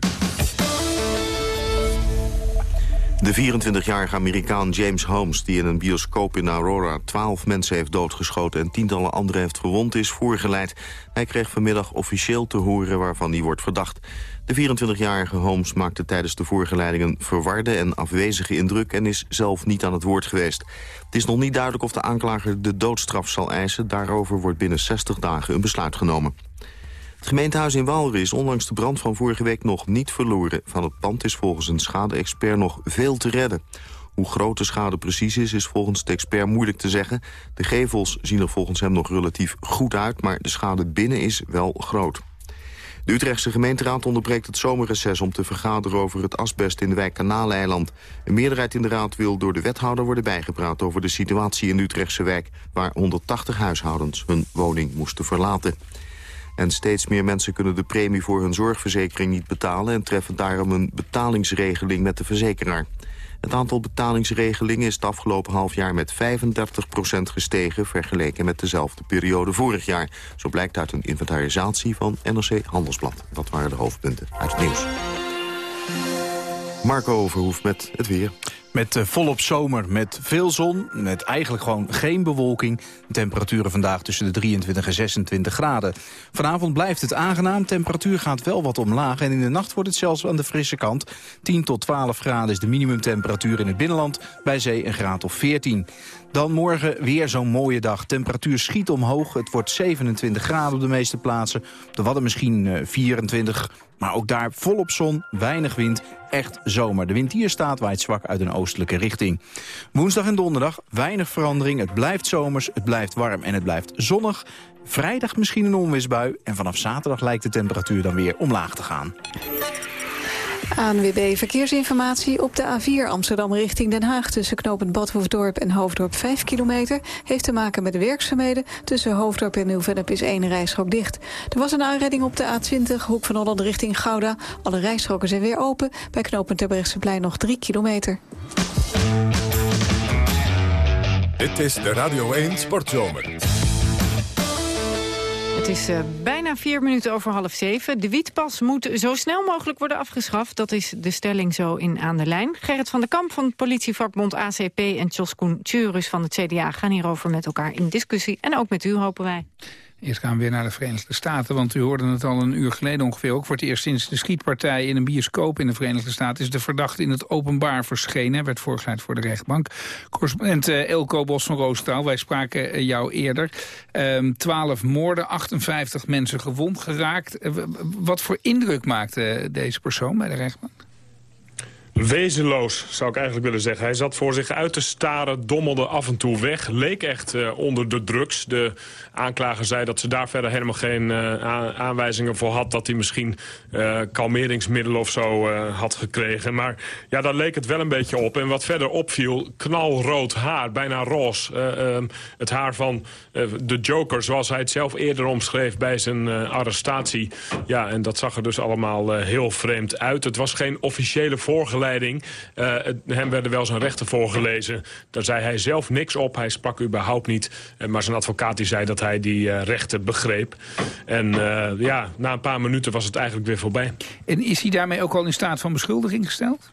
De 24-jarige Amerikaan James Holmes, die in een bioscoop in Aurora 12 mensen heeft doodgeschoten en tientallen anderen heeft verwond, is voorgeleid. Hij kreeg vanmiddag officieel te horen waarvan hij wordt verdacht. De 24-jarige Holmes maakte tijdens de voorgeleiding een verwarde en afwezige indruk en is zelf niet aan het woord geweest. Het is nog niet duidelijk of de aanklager de doodstraf zal eisen. Daarover wordt binnen 60 dagen een besluit genomen. Het gemeentehuis in Walre is ondanks de brand van vorige week nog niet verloren. Van het pand is volgens een schade-expert nog veel te redden. Hoe groot de schade precies is, is volgens de expert moeilijk te zeggen. De gevels zien er volgens hem nog relatief goed uit, maar de schade binnen is wel groot. De Utrechtse gemeenteraad onderbreekt het zomerreces om te vergaderen over het asbest in de wijk Kanaaleiland. Een meerderheid in de raad wil door de wethouder worden bijgepraat over de situatie in Utrechtse wijk, waar 180 huishoudens hun woning moesten verlaten. En steeds meer mensen kunnen de premie voor hun zorgverzekering niet betalen... en treffen daarom een betalingsregeling met de verzekeraar. Het aantal betalingsregelingen is het afgelopen half jaar met 35% gestegen... vergeleken met dezelfde periode vorig jaar. Zo blijkt uit een inventarisatie van NRC Handelsblad. Dat waren de hoofdpunten uit het nieuws. Marco Verhoef met het weer. Met uh, volop zomer, met veel zon, met eigenlijk gewoon geen bewolking. Temperaturen vandaag tussen de 23 en 26 graden. Vanavond blijft het aangenaam, temperatuur gaat wel wat omlaag... en in de nacht wordt het zelfs aan de frisse kant. 10 tot 12 graden is de minimumtemperatuur in het binnenland, bij zee een graad of 14. Dan morgen weer zo'n mooie dag. Temperatuur schiet omhoog. Het wordt 27 graden op de meeste plaatsen. De Wadden misschien 24. Eh, maar ook daar volop zon, weinig wind. Echt zomer. De wind hier staat waait zwak uit een oostelijke richting. Woensdag en donderdag weinig verandering. Het blijft zomers, het blijft warm en het blijft zonnig. Vrijdag misschien een onweersbui. En vanaf zaterdag lijkt de temperatuur dan weer omlaag te gaan. ANWB Verkeersinformatie op de A4 Amsterdam richting Den Haag... tussen knooppunt Badhoefdorp en Hoofddorp 5 kilometer... heeft te maken met werkzaamheden. Tussen Hoofddorp en Nieuw-Vennep is één rijstrook dicht. Er was een aanrijding op de A20, hoek van Holland richting Gouda. Alle rijstroken zijn weer open. Bij knooppunt Terbrechtseplein nog 3 kilometer. Dit is de Radio 1 Sportzomer. Het is uh, bijna vier minuten over half zeven. De wietpas moet zo snel mogelijk worden afgeschaft. Dat is de stelling zo in aan de lijn. Gerrit van der Kamp van het politievakbond ACP... en Tjoskoen Tjurus van het CDA gaan hierover met elkaar in discussie. En ook met u, hopen wij. Eerst gaan we weer naar de Verenigde Staten, want u hoorde het al een uur geleden ongeveer ook. Voor het eerst sinds de schietpartij in een bioscoop in de Verenigde Staten... is de verdachte in het openbaar verschenen. Werd voorgeleid voor de rechtbank. Correspondent uh, Elko Bos van Roostaal, wij spraken uh, jou eerder. Um, 12 moorden, 58 mensen gewond geraakt. Uh, wat voor indruk maakte deze persoon bij de rechtbank? Wezenloos, zou ik eigenlijk willen zeggen. Hij zat voor zich uit te staren, dommelde af en toe weg. Leek echt uh, onder de drugs. De aanklager zei dat ze daar verder helemaal geen uh, aanwijzingen voor had... dat hij misschien uh, kalmeringsmiddelen of zo had gekregen. Maar ja, daar leek het wel een beetje op. En wat verder opviel, knalrood haar, bijna roze. Ehm, het haar van de Joker, zoals hij het zelf eerder omschreef... bij zijn arrestatie. Ja, en dat zag er dus allemaal heel vreemd uit. Het was geen officiële voorgeleiding uh, hem werden wel zijn rechten voorgelezen. Daar zei hij zelf niks op. Hij sprak überhaupt niet. Uh, maar zijn advocaat die zei dat hij die uh, rechten begreep. En ja, na een paar minuten was het eigenlijk weer voorbij. En is hij daarmee ook al in staat van beschuldiging gesteld?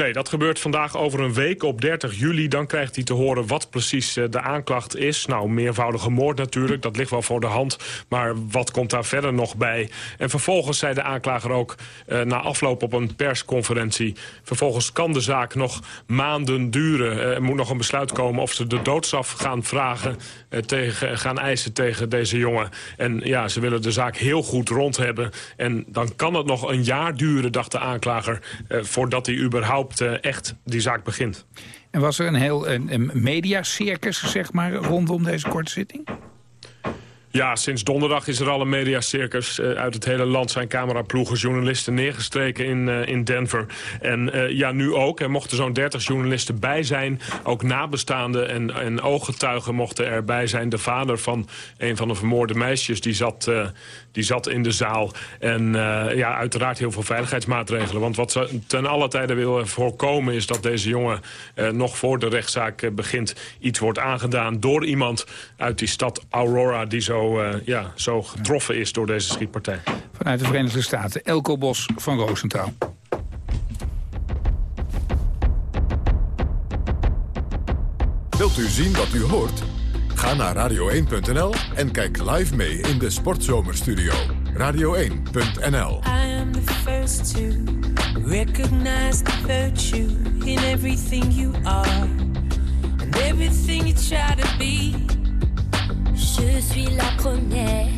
Nee, dat gebeurt vandaag over een week op 30 juli. Dan krijgt hij te horen wat precies eh, de aanklacht is. Nou, meervoudige moord natuurlijk, dat ligt wel voor de hand. Maar wat komt daar verder nog bij? En vervolgens zei de aanklager ook uh, na afloop op een persconferentie... vervolgens kan de zaak nog maanden duren. Uh, er moet nog een besluit komen of ze de doodstraf gaan vragen... tegen, gaan eisen tegen deze jongen. En ja, ze willen de zaak heel goed rond hebben. En dan kan het nog een jaar duren, dacht de aanklager... voordat hij überhaupt echt die zaak begint. En was er een heel een, een mediacircus zeg maar, rondom deze korte zitting? Ja, sinds donderdag is er al een mediacircus. Uh, uit het hele land zijn cameraploegen, journalisten neergestreken in, uh, in Denver. En uh, ja, nu ook. Er mochten zo'n 30 journalisten bij zijn. Ook nabestaanden en, en ooggetuigen mochten erbij zijn. De vader van een van de vermoorde meisjes, die zat, die zat in de zaal. En ja, uiteraard heel veel veiligheidsmaatregelen. Want wat ze ten alle tijde willen voorkomen is dat deze jongen nog voor de rechtszaak begint iets wordt aangedaan door iemand uit die stad Aurora die zo zo, uh, ja, zo getroffen is door deze schietpartij. Vanuit de Verenigde Staten, Elko Bos van Roosentaal. Wilt u zien wat u hoort? Ga naar radio1.nl en kijk live mee in de Sportzomerstudio. Radio1.nl I am the first to recognize the virtue in everything you are. And everything you try to be. Je suis la première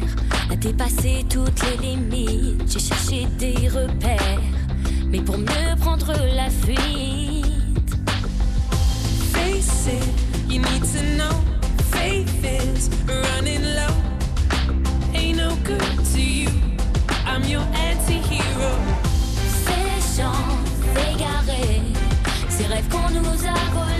à dépasser toutes les limites. J'ai cherché des repères, mais pour mieux prendre la fuite. Face it, you need to know. Faith is running low. Ain't no good to you. I'm your anti-hero. Ces chants égarés, ces rêves qu'on nous a volés.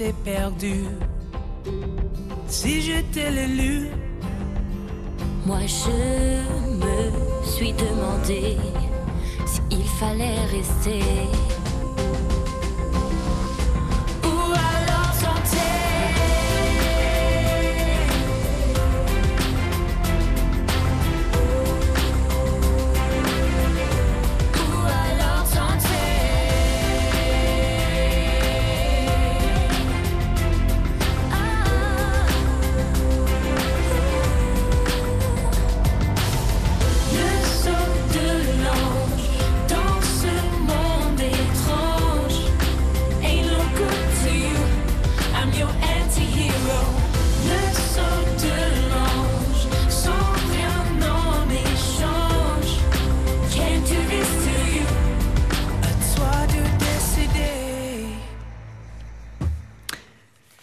s'est perdu.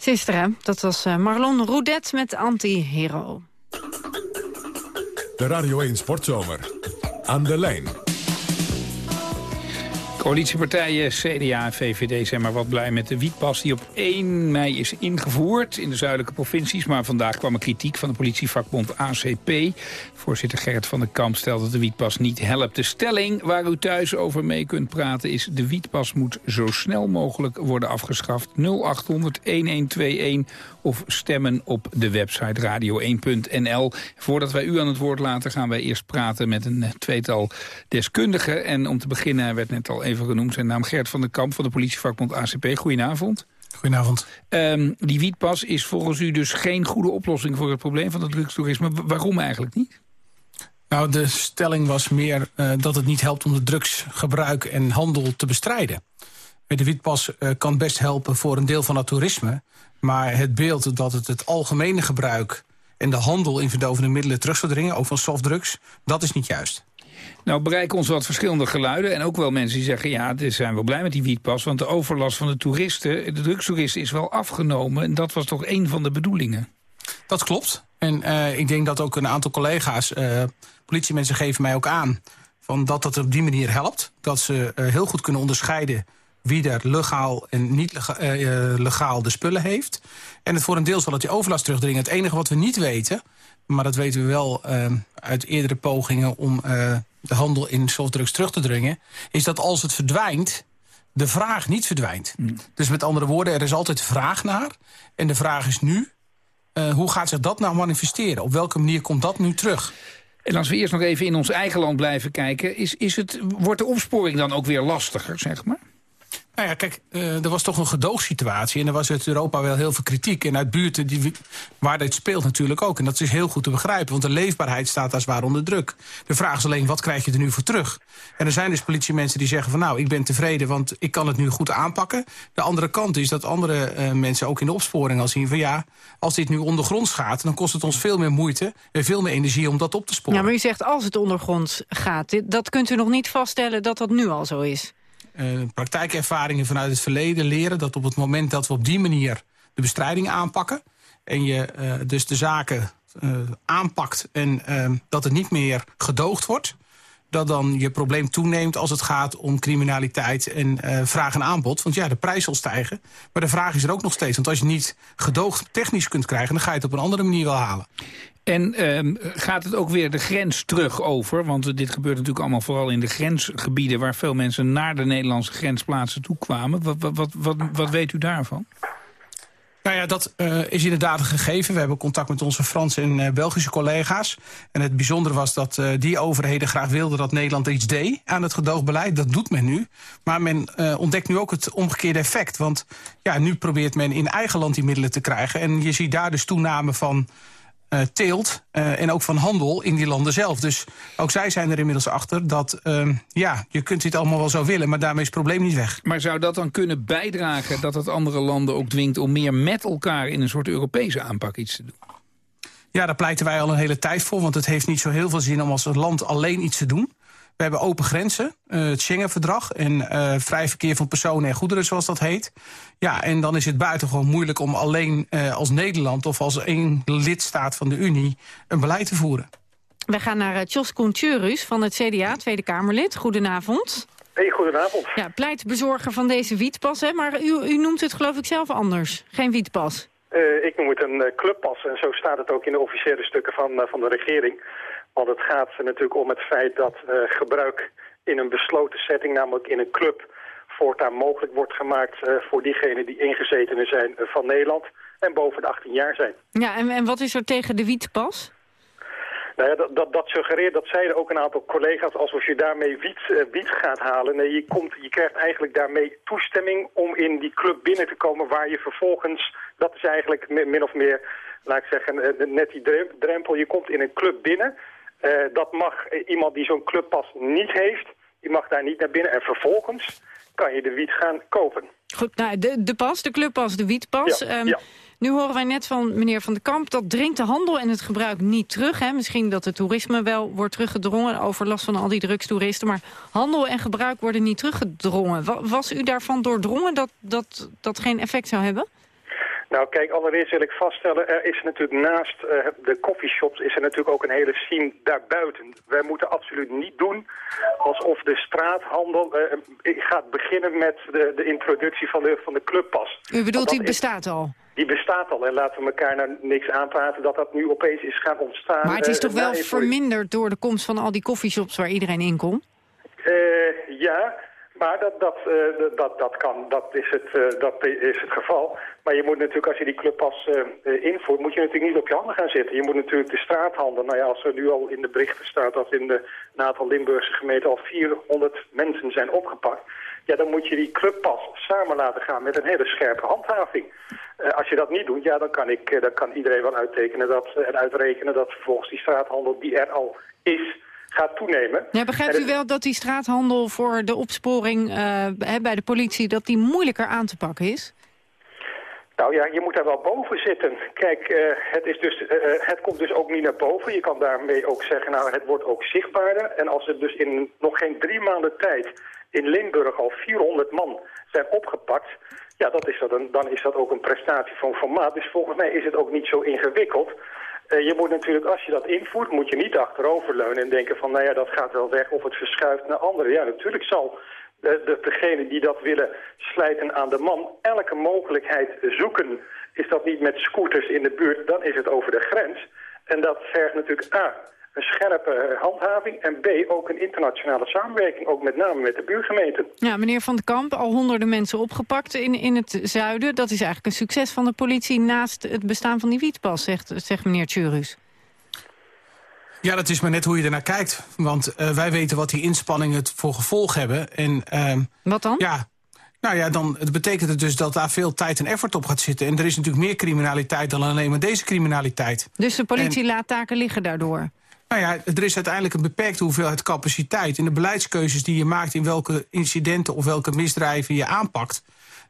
Sisteren, dat was eh, Marlon Roudet met Anti-Hero. De Radio 1 Sportzomer. Aan de lijn Coalitiepartijen CDA en VVD zijn maar wat blij met de wietpas die op 1 mei is ingevoerd in de zuidelijke provincies. Maar vandaag kwam er kritiek van de politievakbond ACP. Voorzitter Gerrit van der Kamp stelt dat de wietpas niet helpt. De stelling waar u thuis over mee kunt praten is de wietpas moet zo snel mogelijk worden afgeschaft. 0800 1121 of stemmen op de website radio1.nl. Voordat wij u aan het woord laten gaan wij eerst praten met een tweetal deskundigen. En om te beginnen werd net al even genoemd zijn naam Gert van der Kamp van de politievakbond ACP. Goedenavond. Goedenavond. Um, die wietpas is volgens u dus geen goede oplossing voor het probleem van het drugstoerisme. Waarom eigenlijk niet? Nou, de stelling was meer uh, dat het niet helpt om de drugsgebruik en handel te bestrijden. De wietpas uh, kan best helpen voor een deel van het toerisme. Maar het beeld dat het het algemene gebruik en de handel in verdovende middelen terug zou dringen, ook van softdrugs, dat is niet juist. Nou bereiken ons wat verschillende geluiden. En ook wel mensen die zeggen, ja, we zijn wel blij met die wietpas... want de overlast van de toeristen, de drugstoeristen is wel afgenomen. En dat was toch een van de bedoelingen? Dat klopt. En uh, ik denk dat ook een aantal collega's, uh, politiemensen geven mij ook aan... Van dat dat op die manier helpt. Dat ze uh, heel goed kunnen onderscheiden wie er legaal en niet legaal, legaal de spullen heeft. En het voor een deel zal het die overlast terugdringen. Het enige wat we niet weten, maar dat weten we wel uit eerdere pogingen... om de handel in softdrugs terug te dringen... is dat als het verdwijnt, de vraag niet verdwijnt. Mm. Dus met andere woorden, er is altijd vraag naar. En de vraag is nu, uh, hoe gaat zich dat nou manifesteren? Op welke manier komt dat nu terug? En als we eerst nog even in ons eigen land blijven kijken... Is, is het, wordt de opsporing dan ook weer lastiger, zeg maar? Nou ja, kijk, uh, er was toch een gedoogsituatie. En er was uit Europa wel heel veel kritiek. En uit buurten die, waar dit speelt natuurlijk ook. En dat is heel goed te begrijpen. Want de leefbaarheid staat daar zwaar onder druk. De vraag is alleen, wat krijg je er nu voor terug? En er zijn dus politiemensen die zeggen van... nou, ik ben tevreden, want ik kan het nu goed aanpakken. De andere kant is dat andere uh, mensen ook in de opsporing al zien van... ja, als dit nu ondergronds gaat, dan kost het ons veel meer moeite... en veel meer energie om dat op te sporen. Ja, maar u zegt als het ondergronds gaat. Dat kunt u nog niet vaststellen dat dat nu al zo is. Uh, praktijkervaringen vanuit het verleden leren... dat op het moment dat we op die manier de bestrijding aanpakken... en je uh, dus de zaken uh, aanpakt en dat het niet meer gedoogd wordt... dat dan je probleem toeneemt als het gaat om criminaliteit en vraag en aanbod. Want ja, de prijs zal stijgen, maar de vraag is er ook nog steeds. Want als je niet gedoogd technisch kunt krijgen... dan ga je het op een andere manier wel halen. En um, gaat het ook weer de grens terug over? Want dit gebeurt natuurlijk allemaal vooral in de grensgebieden... waar veel mensen naar de Nederlandse grensplaatsen toe kwamen. Wat, wat, wat, weet u daarvan? Nou ja, dat uh, is inderdaad een gegeven. We hebben contact met onze Franse en uh, Belgische collega's. En het bijzondere was dat uh, die overheden graag wilden dat Nederland iets deed aan het gedoogbeleid. Dat doet men nu. Maar men ontdekt nu ook het omgekeerde effect. Want ja, nu probeert men in eigen land die middelen te krijgen. En je ziet daar dus toename van uh, teelt uh, en ook van handel in die landen zelf. Dus ook zij zijn er inmiddels achter dat, uh, ja, je kunt dit allemaal wel zo willen... maar daarmee is het probleem niet weg. Maar zou dat dan kunnen bijdragen dat het andere landen ook dwingt... om meer met elkaar in een soort Europese aanpak iets te doen? Ja, daar pleiten wij al een hele tijd voor. Want het heeft niet zo heel veel zin om als land alleen iets te doen. We hebben open grenzen, uh, het Schengen-verdrag... en uh, vrij verkeer van personen en goederen, zoals dat heet. Ja, en dan is het buitengewoon moeilijk om alleen uh, als Nederland... of als één lidstaat van de Unie een beleid te voeren. We gaan naar Tjos Kontjurus van het CDA, Tweede Kamerlid. Goedenavond. Hey, goedenavond. Ja, pleitbezorger van deze wietpas, hè? maar u, u noemt het geloof ik zelf anders. Geen wietpas. ik noem het een clubpas en zo staat het ook in de officiële stukken van, van de regering... Want het gaat natuurlijk om het feit dat uh, gebruik in een besloten setting, namelijk in een club, voortaan mogelijk wordt gemaakt uh, voor diegenen die ingezetenen zijn uh, van Nederland en boven de 18 jaar zijn. Ja, en, en wat is er tegen de wietpas? Nou ja, dat, dat, dat, suggereert, dat zeiden ook een aantal collega's, alsof je daarmee wiet, uh, wiet gaat halen. Nee, je, komt, je krijgt eigenlijk daarmee toestemming om in die club binnen te komen waar je vervolgens, dat is eigenlijk min of meer, laat ik zeggen, net die drempel. Je komt in een club binnen dat mag iemand die zo'n clubpas niet heeft, die mag daar niet naar binnen. En vervolgens kan je de wiet gaan kopen. Goed, nou, de, de pas, de clubpas, de wietpas. Ja, um, ja. Nu horen wij net van meneer Van den Kamp... dat dringt de handel en het gebruik niet terug. Hè? Misschien dat het toerisme wel wordt teruggedrongen... overlast van al die drugstoeristen. Maar handel en gebruik worden niet teruggedrongen. Was u daarvan doordrongen dat dat, dat geen effect zou hebben? Nou kijk, allereerst wil ik vaststellen, er is natuurlijk naast uh, de coffeeshops is er natuurlijk ook een hele scene daarbuiten. Wij moeten absoluut niet doen alsof de straathandel uh, gaat beginnen met de, de introductie van de, van de clubpas. U bedoelt, die bestaat al? Die bestaat al en laten we elkaar nou niks aanpraten dat dat nu opeens is gaan ontstaan. Maar het is toch wel verminderd door de komst van al die coffeeshops waar iedereen in komt? ja, maar dat, dat, uh, dat, dat, kan, dat, is het, uh, dat is het geval. Maar je moet natuurlijk, als je die clubpas uh, invoert, moet je natuurlijk niet op je handen gaan zitten. Je moet natuurlijk de straathandel, nou ja, als er nu al in de berichten staat dat in de een aantal Limburgse gemeenten al 400 mensen zijn opgepakt. Ja, dan moet je die clubpas samen laten gaan met een hele scherpe handhaving. als je dat niet doet, ja, dan kan, ik, dan kan iedereen wel uittekenen dat, en uitrekenen dat vervolgens die straathandel die er al is gaat toenemen. Ja, begrijpt u wel dat die straathandel voor de opsporing uh, bij de politie... dat die moeilijker aan te pakken is? Nou ja, je moet daar wel boven zitten. Kijk, uh, het, is dus, uh, het komt dus ook niet naar boven. Je kan daarmee ook zeggen, nou, het wordt ook zichtbaarder. En als er dus in nog geen drie maanden tijd in Limburg al 400 man zijn opgepakt... ja, dat is dat een, dan is dat ook een prestatie van formaat. Dus volgens mij is het ook niet zo ingewikkeld... Uh, je moet natuurlijk, als je dat invoert, moet je niet achteroverleunen en denken van, nou ja, dat gaat wel weg of het verschuift naar anderen. Ja, natuurlijk zal de, degene die dat willen slijten aan de man elke mogelijkheid zoeken. Is dat niet met scooters in de buurt, dan is het over de grens. En dat vergt natuurlijk A, een scherpe handhaving en B, ook een internationale samenwerking, ook met name met de buurgemeenten. Ja, meneer Van den Kamp, al honderden mensen opgepakt in, in het zuiden. Dat is eigenlijk een succes van de politie naast het bestaan van die wietpas, zegt, zegt meneer Tjurus. Ja, dat is maar net hoe je ernaar kijkt. Want uh, wij weten wat die inspanningen voor gevolg hebben. En, uh, wat dan? Ja, nou ja, dan het betekent het dus dat daar veel tijd en effort op gaat zitten. En er is natuurlijk meer criminaliteit dan alleen maar deze criminaliteit. Dus de politie en, laat taken liggen daardoor? Nou ja, er is uiteindelijk een beperkte hoeveelheid capaciteit. En de beleidskeuzes die je maakt in welke incidenten of welke misdrijven je aanpakt...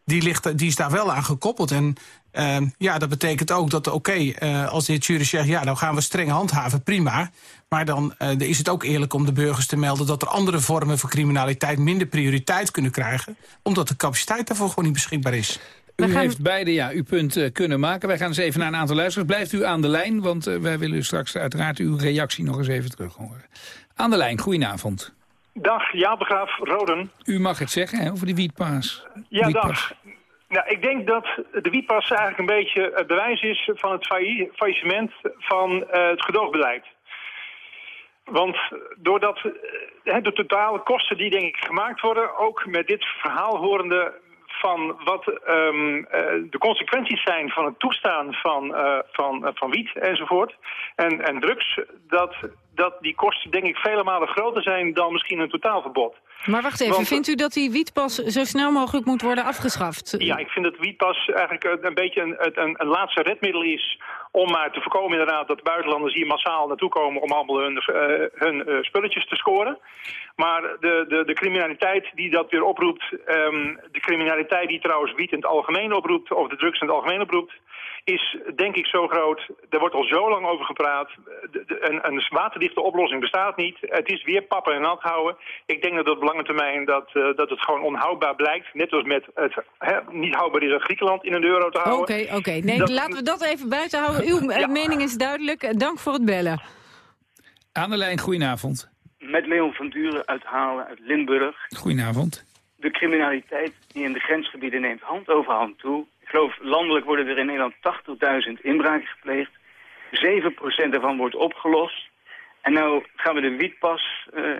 die, ligt, die is daar wel aan gekoppeld. En uh, ja, dat betekent ook dat, oké, okay, uh, als de heer jury zegt... ja, dan gaan we streng handhaven, prima. Maar dan uh, is het ook eerlijk om de burgers te melden... dat er andere vormen van criminaliteit minder prioriteit kunnen krijgen... omdat de capaciteit daarvoor gewoon niet beschikbaar is. U gaan... heeft beide ja, uw punt uh, kunnen maken. Wij gaan eens even naar een aantal luisteraars. Blijft u aan de lijn, want uh, wij willen straks uiteraard uw reactie nog eens even terug horen. Aan de lijn, goedenavond. Dag, Jaap de Graaf, Roden. U mag het zeggen hè, over de wietpaas. Ja, wietpas. dag. Nou, ik denk dat de wietpas eigenlijk een beetje het bewijs is van het faillissement van uh, het gedoogbeleid. Want doordat de totale kosten die denk ik gemaakt worden, ook met dit verhaal horende van wat um, uh, de consequenties zijn van het toestaan van, uh, van, uh, van wiet enzovoort. En, en drugs, dat, dat die kosten denk ik vele malen groter zijn dan misschien een totaalverbod. Maar wacht even, Want, vindt u dat die wietpas zo snel mogelijk moet worden afgeschaft? Ja, ik vind dat wietpas eigenlijk een beetje een, een, een laatste redmiddel is om maar te voorkomen inderdaad dat buitenlanders hier massaal naartoe komen om allemaal hun, uh, hun uh, spulletjes te scoren. Maar de, de, de criminaliteit die dat weer oproept, um, de criminaliteit die trouwens wiet in het algemeen oproept, of de drugs in het algemeen oproept, is denk ik zo groot. Er wordt al zo lang over gepraat. De, de, een, een waterdichte oplossing bestaat niet. Het is weer pappen en nat houden. Ik denk dat op lange termijn dat, uh, dat het gewoon onhoudbaar blijkt. Net als met het he, niet houdbaar is Griekenland in een euro te houden. Oké, okay, oké. Okay. Nee, dat, laten we dat even buiten houden. Uw ja. mening is duidelijk. Dank voor het bellen. Aan de lijn, goedenavond. Met Leon van Duren uit Halen, uit Limburg. Goedenavond. De criminaliteit die in de grensgebieden neemt hand over hand toe. Ik geloof, landelijk worden er in Nederland 80.000 inbraken gepleegd. 7% daarvan wordt opgelost. En nu gaan we de wietpas uh,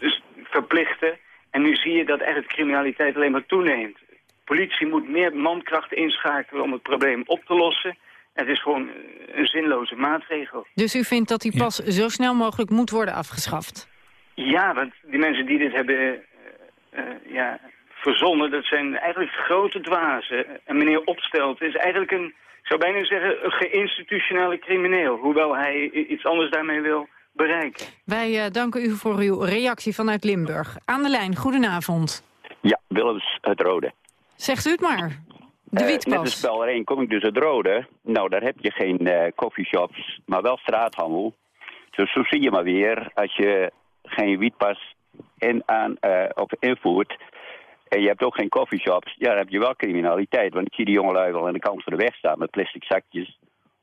dus verplichten. En nu zie je dat eigenlijk de criminaliteit alleen maar toeneemt. Politie moet meer mankrachten inschakelen om het probleem op te lossen. Het is gewoon een zinloze maatregel. Dus u vindt dat die pas ja. zo snel mogelijk moet worden afgeschaft? Ja, want die mensen die dit hebben uh, ja, verzonnen, dat zijn eigenlijk grote dwazen. En meneer Opstelt is eigenlijk een, ik zou bijna zeggen, een geïnstitutionele crimineel. Hoewel hij iets anders daarmee wil bereiken. Wij uh, danken u voor uw reactie vanuit Limburg. Aan de lijn, goedenavond. Ja, Willems het Rode. Zegt u het maar. De wietpas. Uh, met de spellerijn kom ik dus het Rode. Nou, daar heb je geen uh, coffeeshops, maar wel straathandel. Dus zo zie je maar weer, als je geen wietpas in, aan, uh, of invoert... en je hebt ook geen coffeeshops, ja, dan heb je wel criminaliteit. Want ik zie die jongelui wel aan de kant van de weg staan met plastic zakjes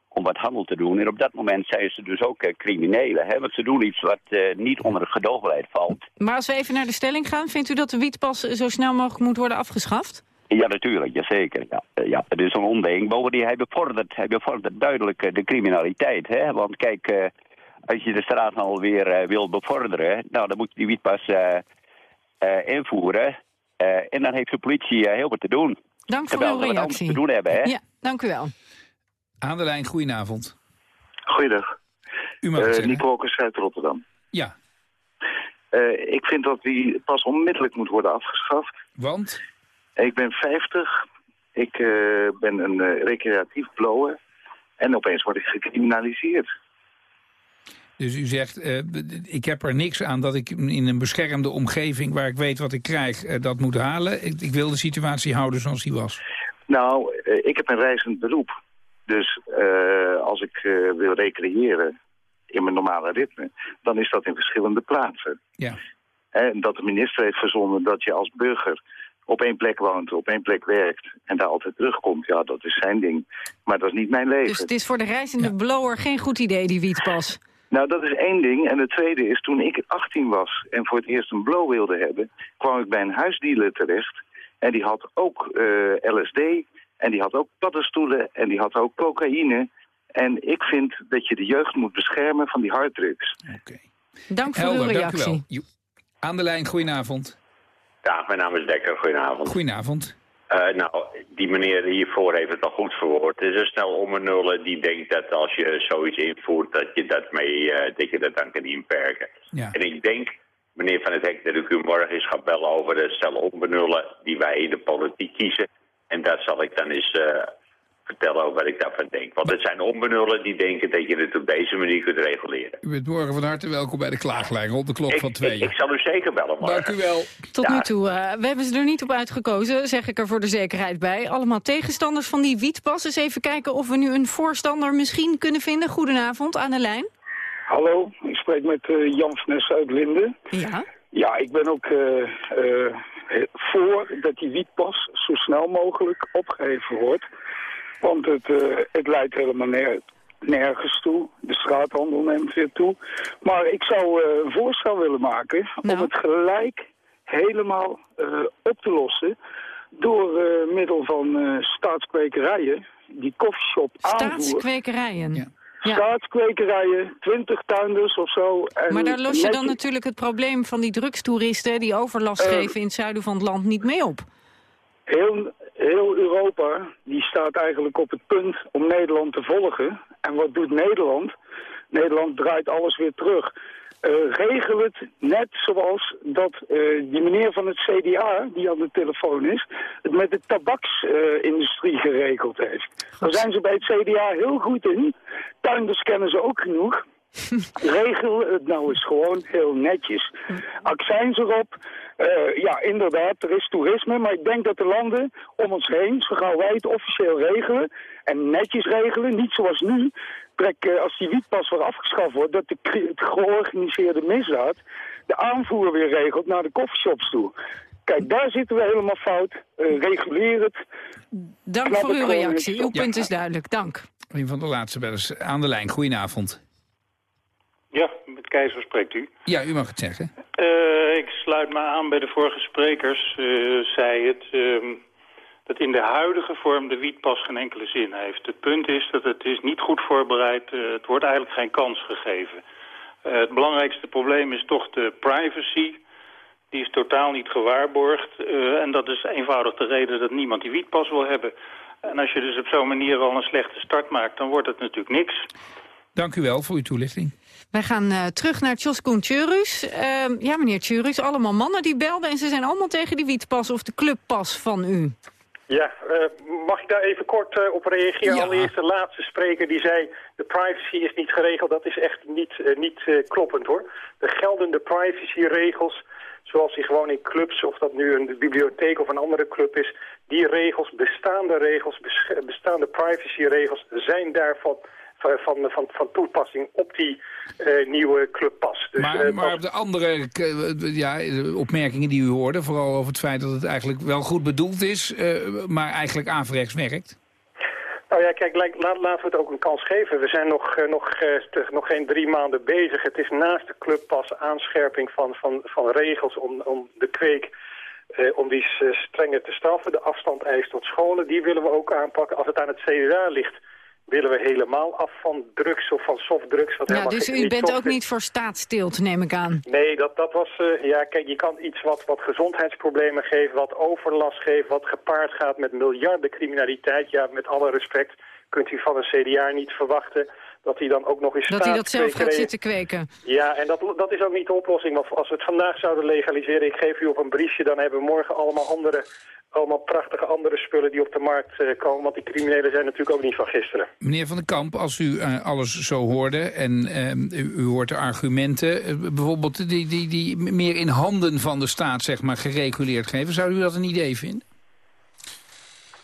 om wat handel te doen. En op dat moment zijn ze dus ook uh, criminelen. Hè? Want ze doen iets wat uh, niet onder het gedoogbeleid valt. Maar als we even naar de stelling gaan... vindt u dat de wietpas zo snel mogelijk moet worden afgeschaft? Ja, natuurlijk, jazeker. Ja, uh, ja, het is een onding. Bovendien, hij bevordert, hij bevordert duidelijk de criminaliteit. Hè? Want kijk, als je de straathandel weer wil bevorderen... nou, dan moet je die wietpas invoeren... en dan heeft de politie heel wat te doen. Dank voor uw reactie. te doen hebben, hè? Ja, dank u wel. Aan de lijn, goedenavond. Goeiedag. U mag uh, Nico uit Rotterdam. Ja. Uh, ik vind dat die pas onmiddellijk moet worden afgeschaft. Want? Ik ben 50. Ik uh, ben een recreatief blower. En opeens word ik gecriminaliseerd. Dus u zegt, ik heb er niks aan dat ik in een beschermde omgeving... waar ik weet wat ik krijg, dat moet halen. Ik, ik, wil de situatie houden zoals die was. Nou, ik heb een reizend beroep. Dus uh, als ik uh, wil recreëren in mijn normale ritme, dan is dat in verschillende plaatsen. Ja. En dat de minister heeft verzonnen dat je als burger op één plek woont, op één plek werkt en daar altijd terugkomt, ja, dat is zijn ding. Maar dat is niet mijn leven. Dus het is voor de reizende ja. blower geen goed idee, die wietpas? Nou, dat is één ding. En het tweede is, toen ik 18 was en voor het eerst een blow wilde hebben, kwam ik bij een huisdealer terecht. En die had ook uh, LSD en die had ook paddenstoelen en die had ook cocaïne. En ik vind dat je de jeugd moet beschermen van die harddrugs. Oké. Dank voor uw reactie. Aan de lijn, goedenavond. Ja, mijn naam is Dekker, goedenavond. Goedenavond. Uh, nou, die meneer hiervoor heeft het al goed verwoord. Het is een snel om een nullen die denkt dat als je zoiets invoert... dat je dat, mee, uh, dat, je dat dan kan inperken. Ja. En ik denk, meneer Van het Hek, dat ik u morgen eens ga bellen... over de stel onbenullen die wij in de politiek kiezen. En dat zal ik dan eens uh, vertellen over wat ik daarvan denk. Want het zijn onbenullen die denken dat je het op deze manier kunt reguleren. U bent morgen van harte welkom bij de klaaglijn rond de klok ik, van twee. Ik, ik, zal u zeker bellen morgen. Dank u wel. Tot ja. nu toe, uh, we hebben ze er niet op uitgekozen, zeg ik er voor de zekerheid bij. Allemaal tegenstanders van die wietpas. Eens even kijken of we nu een voorstander misschien kunnen vinden. Goedenavond, aan de lijn. Hallo, ik spreek met uh, Jan Van uit Linden. Ja. Ja, ik ben ook uh, voor dat die wietpas zo snel mogelijk opgeheven wordt. Want het, uh, het leidt helemaal neer, nergens toe. De straathandel neemt weer toe. Maar ik zou uh, een voorstel willen maken nou. om het gelijk helemaal uh, op te lossen... door middel van staatskwekerijen die koffieshop aanvoeren. Staatskwekerijen? Ja. Ja. Staatskwekerijen, twintig tuinders of zo. En maar daar los je dan natuurlijk het probleem van die drugstoeristen... die overlast uh, geven in het zuiden van het land niet mee op. Heel, heel Europa die staat eigenlijk op het punt om Nederland te volgen. En wat doet Nederland? Nederland draait alles weer terug. Uh, regel het net zoals dat uh, die meneer van het CDA, die aan de telefoon is, het met de tabaksindustrie uh, geregeld heeft. Daar zijn ze bij het CDA heel goed in. Tuinders kennen ze ook genoeg. Regel het nou eens gewoon heel netjes. Accijns erop. Uh, ja, inderdaad, er is toerisme, maar ik denk dat de landen om ons heen, zo gauw wij het officieel regelen en netjes regelen, niet zoals nu, trek, uh, als die wietpas weer afgeschaft wordt, dat de het georganiseerde misdaad de aanvoer weer regelt naar de coffeeshops toe. Kijk, daar zitten we helemaal fout. Uh, reguleer het. Dank voor uw reactie. Uw punt ja. is duidelijk. Dank. Een van de laatste bellers aan de lijn. Goedenavond. Ja, met Keizer spreekt u. Ja, u mag het zeggen. Uh, ik sluit me aan bij de vorige sprekers. Uh, zei het uh, dat in de huidige vorm de wietpas geen enkele zin heeft. Het punt is dat het is niet goed voorbereid. Uh, het wordt eigenlijk geen kans gegeven. Het belangrijkste probleem is toch de privacy. Die is totaal niet gewaarborgd. En dat is eenvoudig de reden dat niemand die wietpas wil hebben. En als je dus op zo'n manier al een slechte start maakt, dan wordt het natuurlijk niks. Dank u wel voor uw toelichting. Wij gaan uh, terug naar Tjoskoen Tjurus. Uh, ja, meneer Tjurus, allemaal mannen die belden... en ze zijn allemaal tegen die wietpas of de clubpas van u. Ja, uh, mag ik daar even kort uh, op reageren? Ja. Allereerst de laatste spreker die zei... de privacy is niet geregeld. Dat is echt niet, niet kloppend, hoor. De geldende privacyregels, zoals die gewoon in clubs... of dat nu een bibliotheek of een andere club is... die regels, bestaande regels, bestaande privacyregels... zijn daarvan van, van, van toepassing op die nieuwe clubpas. Dus, maar, maar op de andere ja, opmerkingen die u hoorde, vooral over het feit dat het eigenlijk wel goed bedoeld is, maar eigenlijk averechts werkt? Nou ja, kijk, laat, laten we het ook een kans geven. We zijn nog, nog, nog geen drie maanden bezig. Het is naast de clubpas aanscherping van, van, van regels om, om de kweek eh, om die strenger te straffen. De afstand eist tot scholen, die willen we ook aanpakken. Als het aan het CDA ligt, willen we helemaal af van drugs of van softdrugs. Wat ja, dus u bent ook niet voor staatsteelt, neem ik aan. Nee, dat, dat was... Uh, ja, kijk, je kan iets wat, wat gezondheidsproblemen geeft, wat overlast geeft, wat gepaard gaat met miljarden criminaliteit. Ja, met alle respect kunt u van een CDA niet verwachten dat hij dan ook nog eens Dat hij dat zelf gaat zitten kweken. Ja, en dat, dat is ook niet de oplossing. Want als we het vandaag zouden legaliseren, ik geef u op een briefje... dan hebben we morgen allemaal andere, allemaal prachtige andere spullen die op de markt uh, komen. Want die criminelen zijn natuurlijk ook niet van gisteren. Meneer Van den Kamp, als u uh, alles zo hoorde en uh, u, u, hoort de argumenten... bijvoorbeeld die, die, die meer in handen van de staat zeg maar, gereguleerd geven... zou u dat een idee vinden?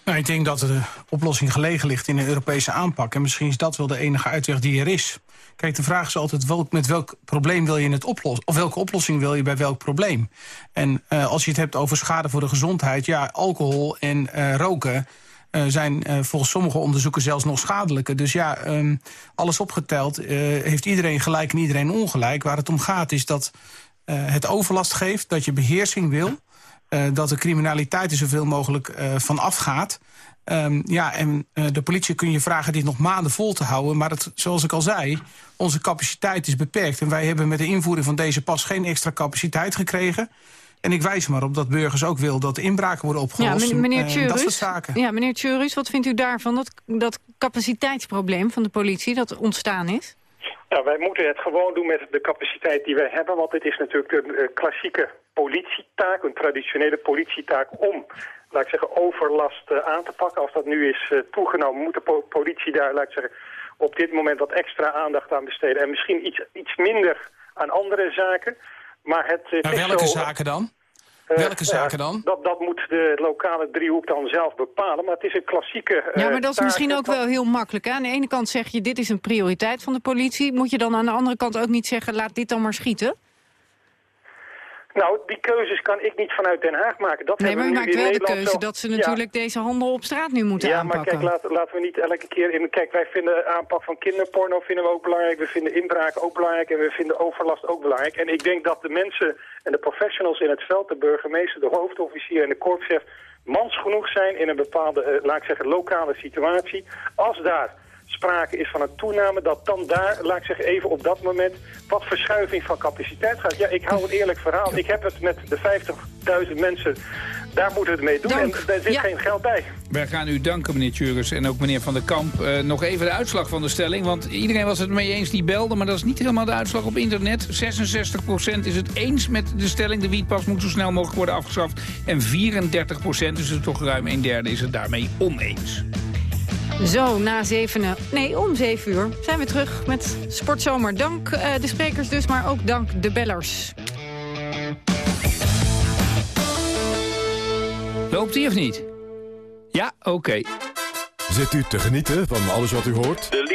Nou, ik denk dat de oplossing gelegen ligt in een Europese aanpak. En misschien is dat wel de enige uitweg die er is. Kijk, de vraag is altijd welk, met welk probleem wil je het oplossen? Of welke oplossing wil je bij welk probleem? En uh, als je het hebt over schade voor de gezondheid... ja, alcohol en uh, roken... Uh, zijn volgens sommige onderzoeken zelfs nog schadelijker. Dus ja, um, alles opgeteld heeft iedereen gelijk en iedereen ongelijk. Waar het om gaat is dat het overlast geeft, dat je beheersing wil... Dat de criminaliteit er zoveel mogelijk van afgaat. Um, ja, en uh, de politie kun je vragen dit nog maanden vol te houden. Maar het, zoals ik al zei, onze capaciteit is beperkt. En wij hebben met de invoering van deze pas geen extra capaciteit gekregen. En ik wijs maar op dat burgers ook wil dat de inbraken worden opgelost. Ja, meneer Tjurus, dat soort zaken. Ja, meneer Tjurus, wat vindt u daarvan? Dat, dat capaciteitsprobleem van de politie dat ontstaan is? Ja, wij moeten het gewoon doen met de capaciteit die wij hebben. Want het is natuurlijk een klassieke politietaak, een traditionele politietaak om, laat ik zeggen, overlast uh, aan te pakken. Als dat nu is uh, toegenomen, moet de po politie daar, laat ik zeggen, op dit moment wat extra aandacht aan besteden. En misschien iets, iets minder aan andere zaken. Maar het, uh, maar welke zo, zaken dan? Welke zaken dan? Dat, dat moet de lokale driehoek dan zelf bepalen. Maar het is een klassieke... ja, maar dat is misschien ook wel heel makkelijk. Hè? Aan de ene kant zeg je, dit is een prioriteit van de politie. Moet je dan aan de andere kant ook niet zeggen, laat dit dan maar schieten? Nou, die keuzes kan ik niet vanuit Den Haag maken. Dat nee, maar u maakt wel de keuze dat ze natuurlijk ja. deze handel op straat nu moeten ja, aanpakken. Ja, maar kijk, laten, laten we niet elke keer in... Kijk, wij vinden aanpak van kinderporno vinden we ook belangrijk. We vinden inbraak ook belangrijk. En we vinden overlast ook belangrijk. En ik denk dat de mensen en de professionals in het veld... de burgemeester, de hoofdofficier en de korpschef... mans genoeg zijn in een bepaalde, uh, laat ik zeggen, lokale situatie. Als daar sprake is van een toename, dat dan daar, laat ik zeggen even op dat moment, wat verschuiving van capaciteit gaat. Ja, ik hou een eerlijk verhaal. Ik heb het met de 50.000 mensen, daar moeten we het mee doen Dank. en daar zit ja. geen geld bij. Wij gaan u danken, meneer Tjurus en ook meneer Van der Kamp. Uh, nog even de uitslag van de stelling, want iedereen was het mee eens die belde, maar dat is niet helemaal de uitslag op internet. 66% is het eens met de stelling, de wietpas moet zo snel mogelijk worden afgeschaft. En 34%, dus het toch ruim een derde, is het daarmee oneens. Zo, na zevenen, nee, om zeven uur zijn we terug met Sportzomer. Dank uh, de sprekers dus, maar ook dank de bellers. Loopt hij of niet? Ja, oké. Okay. Zit u te genieten van alles wat u hoort? De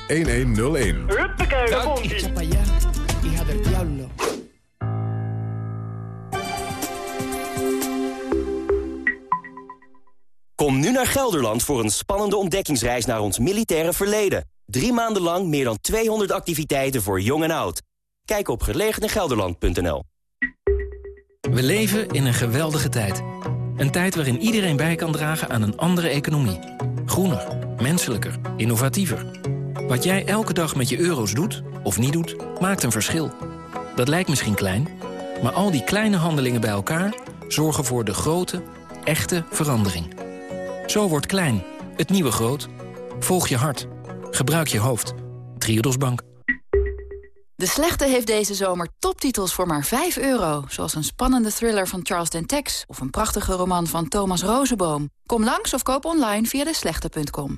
1101. Huppakee, daar komt hij. Kom nu naar Gelderland voor een spannende ontdekkingsreis naar ons militaire verleden. Drie maanden lang meer dan 200 activiteiten voor jong en oud. Kijk op gelegenegelderland.nl We leven in een geweldige tijd. Een tijd waarin iedereen bij kan dragen aan een andere economie. Groener, menselijker, innovatiever. Wat jij elke dag met je euro's doet, of niet doet, maakt een verschil. Dat lijkt misschien klein, maar al die kleine handelingen bij elkaar... zorgen voor de grote, echte verandering. Zo wordt klein, het nieuwe groot. Volg je hart. Gebruik je hoofd. Triodos Bank. De Slechte heeft deze zomer toptitels voor maar 5 euro. Zoals een spannende thriller van Charles Dentex... of een prachtige roman van Thomas Rozenboom. Kom langs of koop online via deslechte.com.